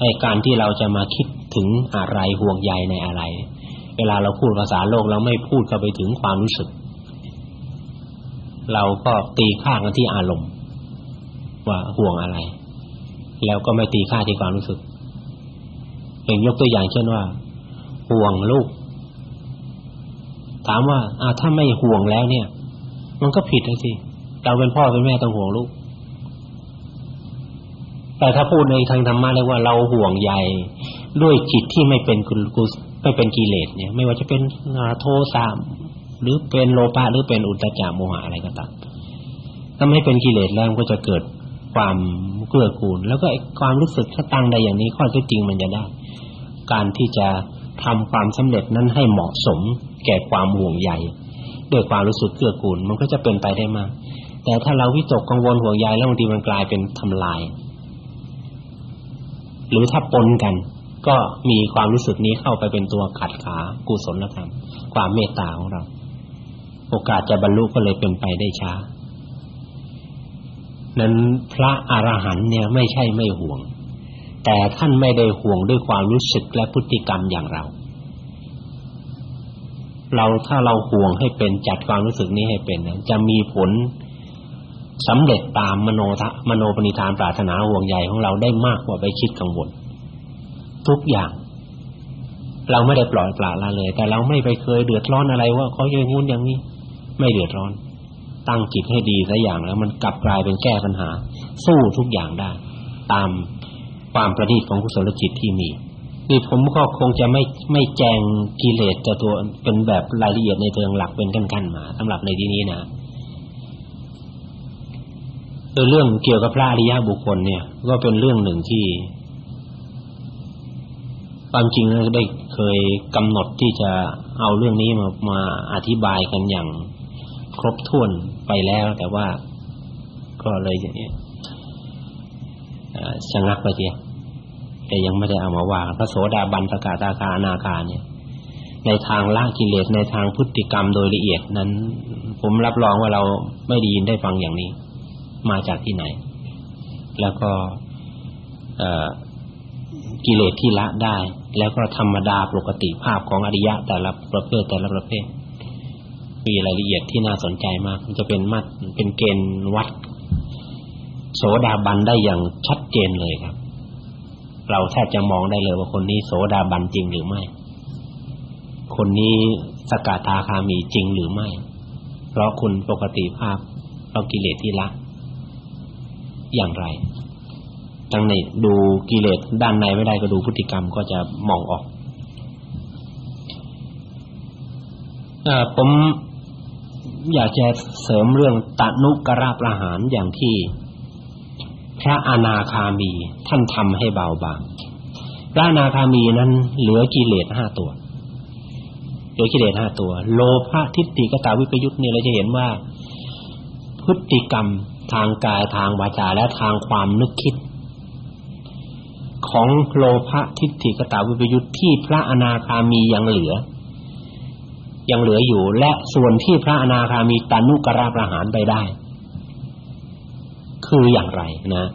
ไอ้การที่เราจะมาคิดถึงอะไรห่วงใยในอะไร เวลาเราพูดภาษาโลกเราไม่พูดเข้าไปถึงความรู้สึก เราก็ตีค่ากันที่อารมณ์ ว่าห่วงอะไร แล้วก็ไม่ตีค่าที่ความรู้สึกอย่างยกตัวอย่างเช่นว่า ห่วงลูก ถามว่าอ่าถ้าไม่ห่วงแล้วเนี่ย มันก็ผิดเลยสิเราเป็นพ่อเป็นแม่ต้องห่วงลูก แต่ถ้าพูดในทางธรรมะเรียกว่าเราห่วงใยด้วยจิตที่ไม่เป็นกุกุไม่เป็นกิเลสเนี่ย ไม่ว่าจะเป็นโทสะ หรือเป็นโลภะหรือเป็นอุตตจาโมหะอะไรก็ตามถ้าไม่เป็นกิเลสแล้วก็จะเกิดความเกื้อกูล แล้วก็ความรู้สึกถ้าตั้งได้อย่างนี้ข้อเท็จจริงมันจะได้ การที่จะทำความสำเร็จนั้นให้เหมาะสมแก่ความห่วงใยด้วยความรู้สึกเกื้อกูลมันก็จะเป็นไปได้มาก แต่ถ้าเราวิตกกังวลห่วงใยแล้วบางทีมันกลายเป็นทำลาย หรือถ้าปนกัน ก็มีความรู้สึกนี้เข้าไปเป็นตัวขัดขากุศลธรรมความเมตตาของเรา โอกาสจะบรรลุก็เลยเป็นไปได้ช้า นั้นพระอรหันต์เนี่ยไม่ใช่ไม่ห่วง แต่ท่านไม่ได้ห่วงด้วยความรู้สึกและพฤติกรรมอย่างเรา เราถ้าเราห่วงให้เป็นจัดความรู้สึกนี้ให้เป็นจะมีผลสำเร็จตามมโนทะมโนปณิธานปรารถนาห่วงใยของเราได้มากกว่าไปคิดกังวลทุกอย่าง เราไม่ได้ปล่อยปละละเลย แต่เราไม่ไปเคยเดือดร้อนอะไรว่าเขาอย่างงู้นอย่างนี้ ไม่เดือดร้อน ตั้งจิตให้ดีสักอย่างแล้วมันกลับกลายเป็นแก้ปัญหา สู้ทุกอย่างได้ ตามความประณีตของกุศลจิตที่มีนี่ผมก็คงจะไม่ไม่แจงกิเลสแต่ตัวเป็นแบบรายละเอียดในเชิงหลักเป็นขั้นๆมาสำหรับในที่นี้นะโดยเรื่องเกี่ยวกับพระอริยบุคคลเนี่ย ก็เป็นเรื่องหนึ่งที่ความจริงได้เคยกำหนดที่จะเอาเรื่องนี้มามาอธิบายกันอย่าง ครบถ้วนไปแล้ว แต่ว่าก็เลยอย่างนี้ชะงักไปเดียวแต่ยังไม่ได้เอามาว่าพระโสดาบันสกทาคาอนาคาเนี่ยในทางละกิเลสในทางพฤติกรรมโดยละเอียดนั้น ผมรับรองว่าเราไม่ได้ยินได้ฟังอย่างนี้ มาจากที่ไหน แล้วก็กิเลสที่ละได้ แล้วก็ธรรมดาปกติภาพของอริยะแต่ละประเภทแต่ละประเภท มีรายละเอียดที่น่าสนใจมาก มันจะเป็นมัดเป็นเกณฑ์วัด โสดาบันได้อย่างชัดเจนเลยครับ เราแทบจะมองได้เลยว่าคนนี้โสดาบันจริงหรือไม่ คนนี้สกทาคามีจริงหรือไม่ เพราะคุณปกติภาพเรากิเลสที่ละ อย่างไรทั้งในดูกิเลสด้านในไม่ได้ก็ดูพฤติกรรมก็จะมองออกอผม อยากจะเสริมเรื่องตนุกราประหารอย่างที่พระอนาคามีท่านทำให้เบาบางพระอนาคามีนั้นเหลือกิเลสห้าตัวเหลือกิเลสห้าตัว โลภะทิฏฐิกตาวิปยุทธ์เนี่ยเราจะเห็นว่า พฤติกรรมทางกายทางวาจาและทางความนึกคิด ของโลภะทิฏฐิกตาวิปยุทธ์ที่พระอนาคามียังเหลือ ยังเหลืออยู่ และส่วนที่พระอนาคามีตานุกราประหารไปได้ คืออย่างไรนะ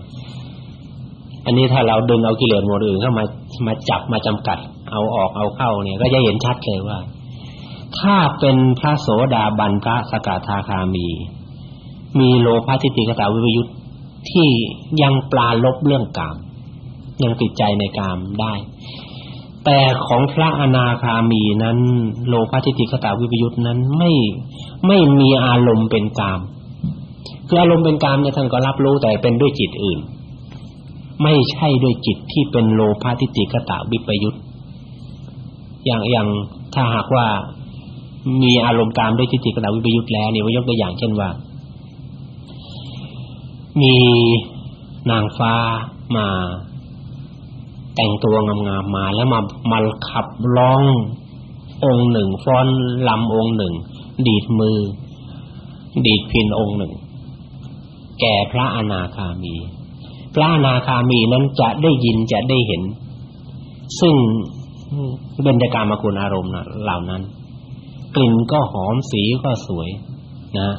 อันนี้ถ้าเราดึงเอากิเลสหมดอื่นเข้ามามาจับมาจำกัด เอาออกเอาเข้าเนี่ย ก็จะเห็นชัดเลยว่า ถ้าเป็นพระโสดาบันพระสกทาคามี มีโลภะทิฏฐิกตาวิปยุตที่ยังปลาลบเรื่องกาม ยังติดใจในกามได้ แต่ของพระอนาคามีนั้น โลภะทิฏฐิคตาวิปยุตนั้นไม่ไม่มีอารมณ์เป็นกามคืออารมณ์เป็นกามเนี่ยท่านก็รับรู้แต่เป็นด้วยจิตอื่น ไม่ใช่ด้วยจิตที่เป็นโลภะทิฏฐิคตาวิปยุตอย่างอย่างถ้าหากว่ามีอารมณ์กามด้วยทิฏฐิคตาวิปยุตแล้วเนี่ยยกตัวอย่างเช่นว่า มีนางฟ้ามา แต่งตัวงามๆมาแล้วมามาขับร้ององค์หนึ่งฟ้อนลำองค์หนึ่ง ดีดมือ ดีดพินองค์หนึ่ง แก่พระอนาคามี พระอนาคามีนั้นจะได้ยินจะได้เห็น ซึ่งบรรยากาศมาคุณอารมณ์เหล่านั้น กลิ่นก็หอมสีก็สวยนะ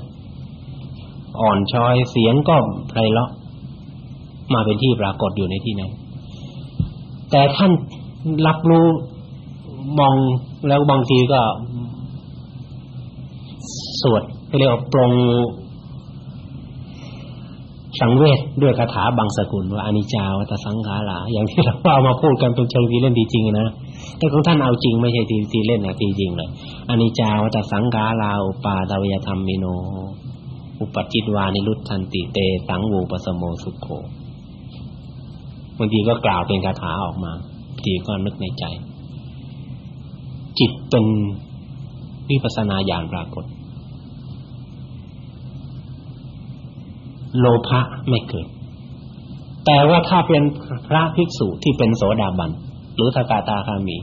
อ่อนช้อยเสียงก็ไพเราะมาเป็นที่ปรากฏอยู่ในที่นั้น แต่ท่านรับรู้มองแล้วบางทีก็ สวดเรียกปรงสังเวชด้วยคาถาบางสกุลว่าอนิจจาวัตสังขาราอย่างที่เราเอามาพูดกันเป็นเชิงทีเล่นดีจริงนะแต่ของท่านเอาจริงไม่ใช่ทีทีเล่นนะทีจริงเลยอนิจจาวัตสังขาราอุปาตวยธรรมมิโน อุปจิตวานิรุตทันติเต สังวูปสโมสุโข บางทีก็กล่าวเป็นคาถาออกมาบางทีก็นึกในใจ จิตเป็นวิปัสสนาญาณปรากฏ โลภะไม่เกิด แต่ว่าถ้าเป็นพระภิกษุที่เป็นโสดาบันหรือทกาตาคามี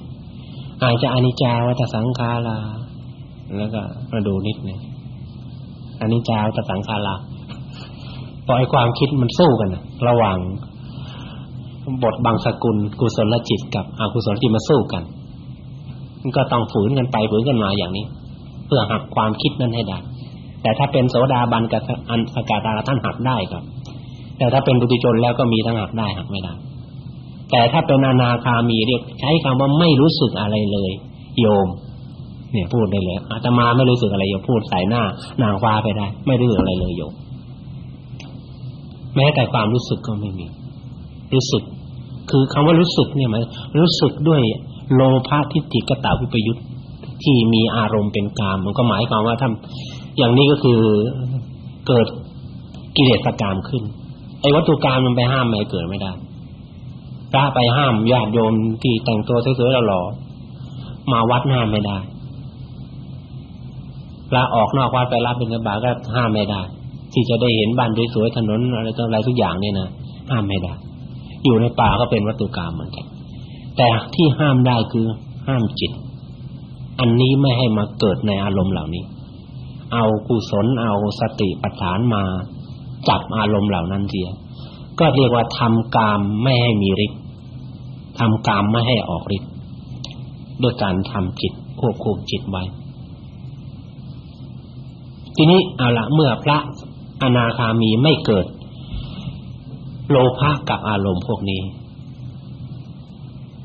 อาจจะอนิจจาวัฏสังขาราแล้วก็มาดูนิดนึงอนิจจาวัฏสังขาราปล่อยความคิดมันสู้กันนะระหว่าง บทบางสกุลกุศลจิตกับอกุศลจิตมาสู้กันมันก็ต้องฝืนกันไปฝืนกันมาอย่างนี้ เพื่อหักความคิดนั้นให้ได้ แต่ถ้าเป็นโสดาบันกับอันสกาตาท่านหักได้ครับ แต่ถ้าเป็นบุตรชนแล้วก็มีทั้งหักได้หักไม่ได้แต่ถ้าเป็นอนาคามีเรียกใช้คำว่าไม่รู้สึกอะไรเลย โยม เนี่ยพูดได้เลยอาตมาไม่รู้สึกอะไรโยมพูดใส่หน้านางฟ้าไปได้ ไม่รู้สึกอะไรเลยโยมแม้แต่ความรู้สึกก็ไม่มี รู้สึก คือคำว่ารู้สึกเนี่ยมันรู้สึกด้วยโลภะทิฏฐิกตาวิปยุตที่มีอารมณ์เป็นกามมันก็หมายความว่าถ้าอย่างนี้ก็คือเกิดกิเลสกามขึ้นไอ้วัตถุกรรมมันไปห้ามไม่เกิดไม่ได้พระไปห้ามญาติโยมที่แต่งตัวสวยๆหล่อๆมาวัดห้ามไม่ได้พระออกนอกวัดไปรับเป็นกระบาก็ห้ามไม่ได้ที่จะได้เห็นบ้านสวยๆถนนอะไรต่ออะไรทุกอย่างเนี่ยนะห้ามไม่ได้ อยู่ในป่าก็เป็นวัตถุกรรมเหมือนกันแต่ที่ห้ามได้คือห้ามจิต อันนี้ไม่ให้มาเกิดในอารมณ์เหล่านี้ เอากุศลเอาสติปัฏฐานมาจับอารมณ์เหล่านั้นเสียก็เรียกว่าทำกามไม่ให้มีฤทธิ์ทำกามไม่ให้ออกฤทธิ์ด้วยการทำจิตควบคุมจิตไว้ ทีนี้เอาละเมื่อพระอนาคามีไม่เกิด โลภะกับอารมณ์พวกนี้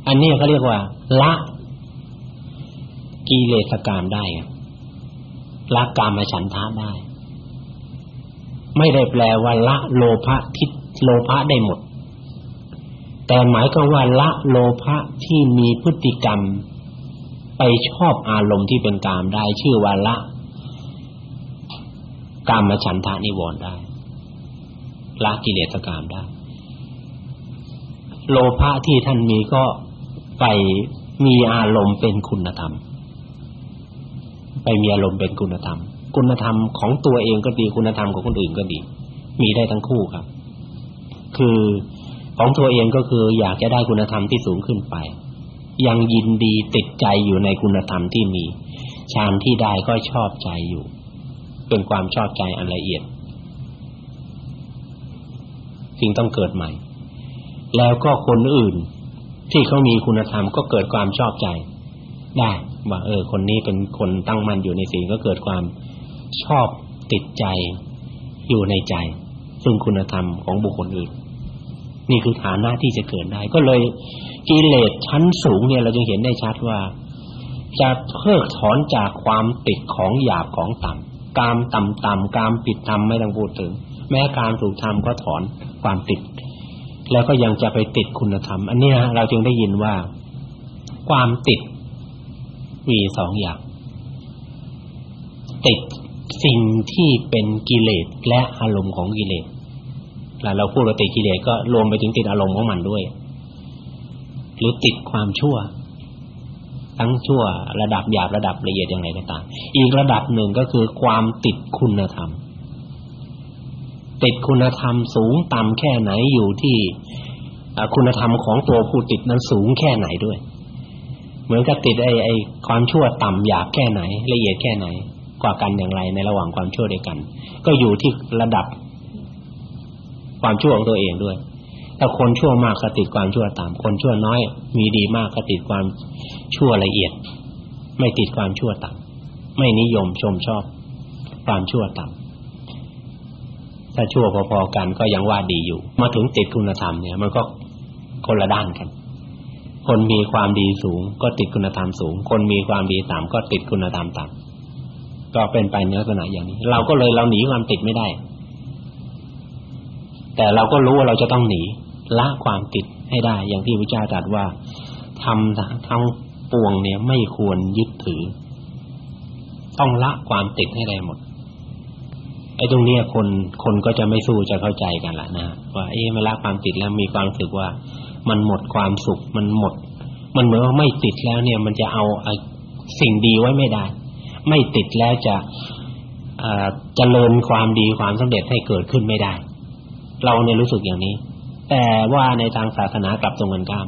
อันนี้เขาเรียกว่า ละกิเลสกามได้ละกามฉันทะได้ ไม่ได้แปลว่าละโลภะทิฏโลภะได้หมด แต่หมายก็ว่าละโลภะที่มีพฤติกรรม ไปชอบอารมณ์ที่เป็นกามได้ ชื่อว่าละกามฉันทะนิวรณ์ได้ ละกิเลสกามได้โลภะที่ท่านมีก็ไปมีอารมณ์เป็นคุณธรรม ไปมีอารมณ์เป็นคุณธรรม คุณธรรมของตัวเองก็ดีคุณธรรมของคนอื่นก็ดี มีได้ทั้งคู่ครับ คือของตัวเองก็คืออยากจะได้คุณธรรมที่สูงขึ้นไป ยังยินดีติดใจอยู่ในคุณธรรมที่มีฌานที่ได้ก็ชอบใจอยู่ เป็นความชอบใจอันละเอียด จึงต้องเกิดใหม่ แล้วก็คนอื่นที่เขามีคุณธรรมก็เกิดความชอบใจได้ว่าเออ คนนี้เป็นคนตั้งมั่นอยู่ในสิ่งก็เกิดความชอบติดใจอยู่ในใจ ซึ่งคุณธรรมของบุคคลอื่น นี่คือฐานะที่จะเกิดได้ ก็เลยกิเลสชั้นสูงเนี่ยเราจึงเห็นได้ชัดว่า จะเพิกถอนจากความติดของหยาบของต่ำกามต่ำๆกามปิดธรรมไม่ต้องพูดถึง แม้การถูกทำก็ถอนความติด แล้วก็ยังจะไปติดคุณธรรม อันนี้เราจึงได้ยินว่า ความติดมีสองอย่าง ติดสิ่งที่เป็นกิเลสและอารมณ์ของกิเลสแล้วเราพูดว่าติดกิเลสก็รวมไปถึงติดอารมณ์ของมันด้วย หรือติดความชั่ว ทั้งชั่ว ระดับหยาบระดับละเอียดอย่างไรก็ตามอีกระดับหนึ่งก็คือความติดคุณธรรม ติดคุณธรรมสูงต่ำแค่ไหนอยู่ที่คุณธรรมของตัวผู้ติดนั้นสูงแค่ไหนด้วย เหมือนกับติดไอ้ไอ้ความชั่วต่ำหยาบแค่ไหน ละเอียดแค่ไหน กว่ากันอย่างไรในระหว่างความชั่วด้วยกัน ก็อยู่ที่ระดับ ความชั่วของตัวเองด้วย ถ้าคนชั่วมากก็ติดความชั่วต่ำคนชั่วน้อย มีดีมากก็ติดความชั่วละเอียด ไม่ติดความชั่วต่ำไม่นิยมชมชอบ ความชั่วต่ำ ถ้าชั่วพอๆกันก็ยังว่าดีอยู่ มาถึงติดคุณธรรมเนี่ยมันก็คนละด้านกัน คนมีความดีสูงก็ติดคุณธรรมสูง คนมีความดีต่ำก็ติดคุณธรรมต่ำก็เป็นไปในลักษณะอย่างนี้ เราก็เลยเราหนีความติดไม่ได้ แต่เราก็รู้ว่าเราจะต้องหนีละความติดให้ได้ อย่างที่พระเจ้าตรัสว่าทำทั้งปวงเนี่ยไม่ควรยึดถือ ต้องละความติดให้ได้หมด ไอ้ตรงเนี้ยคนคนก็จะไม่สู้จะเข้าใจกันละนะว่าเอ๊ะมาละความติดแล้วมีความรู้สึกว่ามันหมดความสุขมันหมด มันเหมือนว่าไม่ติดแล้วเนี่ย มันจะเอาสิ่งดีไว้ไม่ได้ ไม่ติดแล้วจะเจริญความดีความสำเร็จให้เกิดขึ้นไม่ได้ เราเนี่ยรู้สึกอย่างนี้ แต่ว่าในทางศาสนากลับตรงกันข้าม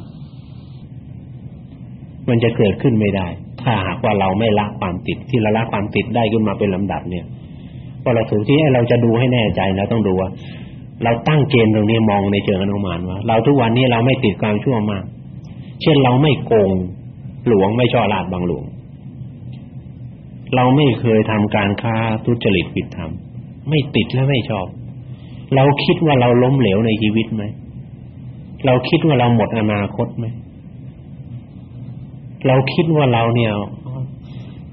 มันจะเกิดขึ้นไม่ได้ ถ้าหากว่าเราไม่ละความติดที่เราละความติดได้ขึ้นมาเป็นลำดับเนี่ย พอเราถูกที่เราจะดูให้แน่ใจเราต้องดูว่า เราตั้งเกณฑ์ตรงนี้มองในเชิงอนุมานว่า เราทุกวันนี้เราไม่ติดความชั่วมาก เช่นเราไม่โกงหลวงไม่ช่อลาดบางหลวง เราไม่เคยทำการค้าทุจริตผิดธรรมไม่ติดและไม่ชอบ เราคิดว่าเราล้มเหลวในชีวิตไหมเราคิดว่าเราหมดอนาคตไหมเราคิดว่าเราเนี่ย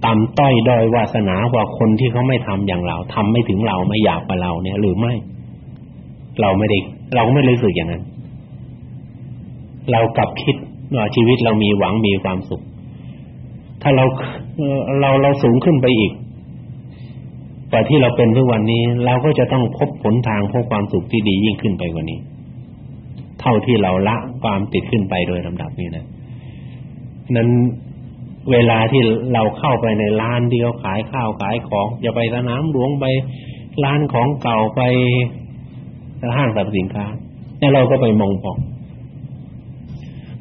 ต่ำต้อยด้อยวาสนากว่าคนที่เขาไม่ทำอย่างเราทำไม่ถึงเราไม่อยากกว่าเราเนี่ย หรือไม่ เราไม่ได้เราไม่รู้สึกอย่างนั้น เรากลับคิดว่าชีวิตเรามีหวังมีความสุข ถ้าเราเราเราสูงขึ้นไปอีกกว่าที่เราเป็นทุกวันนี้ เราก็จะต้องพบผลทางพบความสุขที่ดียิ่งขึ้นไปกว่านี้ เท่าที่เราละความติดขึ้นไปโดยลำดับนี้นะนั้น เวลาที่เราเข้าไปในร้านที่เขาขายข้าวขายของจะไปสนามหลวงไปร้านของเก่าไปห้างสรรพสินค้าแล้วเราก็ไปมองมอง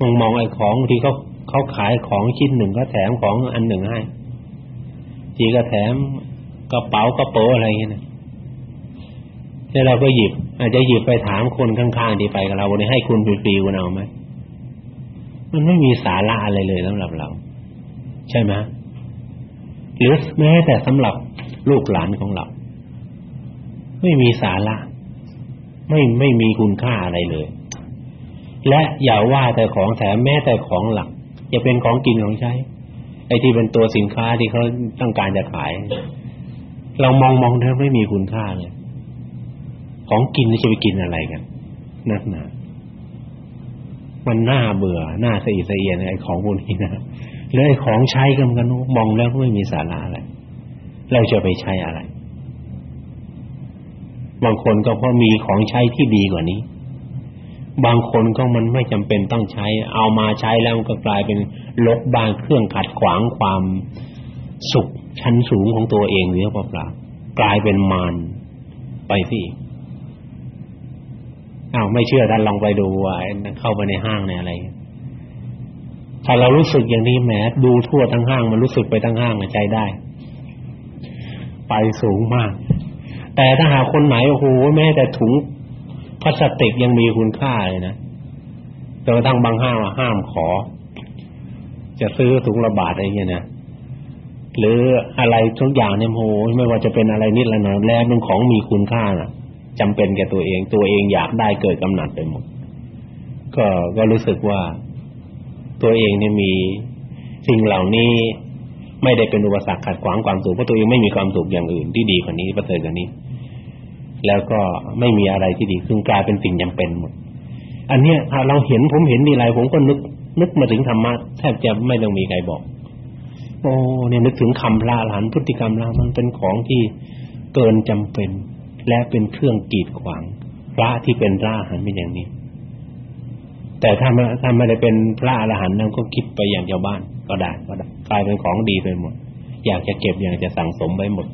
มองมองไอ้ของที่เขาเขาขายของชิ้นหนึ่งก็แถมของอันหนึ่งให้ทีก็แถมกระเป๋ากระเป๋าอะไรเงี้ยนะแล้วเราก็หยิบ อาจจะหยิบไปถามคนข้างๆที่ไปกับเราวันนี้ให้คุณฟรีๆคุณเอาไหมมันไม่มีสาระอะไรเลยสำหรับเรา ใช่ไหมหรือแม้แต่สำหรับลูกหลานของเรา ไม่มีสาระไม่ไม่มีคุณค่าอะไรเลย และอย่าว่าแต่ของแถมแม้แต่ของหลักจะเป็นของกินของใช้ไอ้ที่เป็นตัวสินค้าที่เขาต้องการจะขาย เรามองมองแล้วไม่มีคุณค่าเลย ของกินจะไปกินอะไรกันนักหนามันน่าเบื่อ น่าสะอิดสะเอียนไอ้ของพวกนี้นะ แล้วไอ้ของใช้กันกันมองแล้วก็ไม่มีสาระอะไรเราจะไปใช้อะไร บางคนก็เพราะมีของใช้ที่ดีกว่านี้ บางคนก็มันไม่จำเป็นต้องใช้ เอามาใช้แล้วก็กลายเป็นลบบางเครื่องขัดขวางความสุขชั้นสูงของตัวเองหรือเปล่ากลายเป็นมารไปสิอ้าวไม่เชื่อท่านลองไปดูว่าเข้าไปในห้างในอะไร ถ้าเรารู้สึกอย่างนี้แหมดูทั่วทั้งห้างมันรู้สึกไปทั้งห้างใจได้ ไปสูงมาก แต่ถ้าหาคนไหนโอ้โหแม้แต่ถุงพลาสติกยังมีคุณค่าเลยนะจนกระทั่งบางห้างห้ามขอ จะซื้อถุงละบาทอะไรเงี้ยนะหรืออะไรทุกอย่างเนี่ยโหไม่ว่าจะเป็นอะไรนิดละหน่อยแล้วเป็นของมีคุณค่าน่ะจำเป็นแก่ตัวเองตัวเองอยากได้เกิดกำหนัดไปหมดก็ก็รู้สึกว่า ตัวเองเนี่ยมีสิ่งเหล่านี้ไม่ได้เป็นอุปสรรคขัดขวางความสุขเพราะตัวเองไม่มีความสุขอย่างอื่นที่ดีกว่านี้ประเสริฐกว่านี้ แล้วก็ไม่มีอะไรที่ดีซึ่งกลายเป็นสิ่งจำเป็นหมด อันเนี้ยถ้าเราเห็นผมเห็นดีไรผมก็นึก นึกมาถึงธรรมะแทบจะไม่ต้องมีใครบอกโอ้เนี่ยนึกถึงคำพระหลานพฤติกรรมเรามันเป็นของที่เกินจำเป็น และเป็นเครื่องกีดขวางพระที่เป็นระหันเป็นอย่างนี้ แต่ถ้าไม่ถ้าไม่ได้เป็นพระอรหันต์นั้นก็คิดไปอย่างชาวบ้านก็ได้ก็ได้กลายเป็นของดีไปหมด อยากจะเก็บอยากจะสั่งสมไว้หมด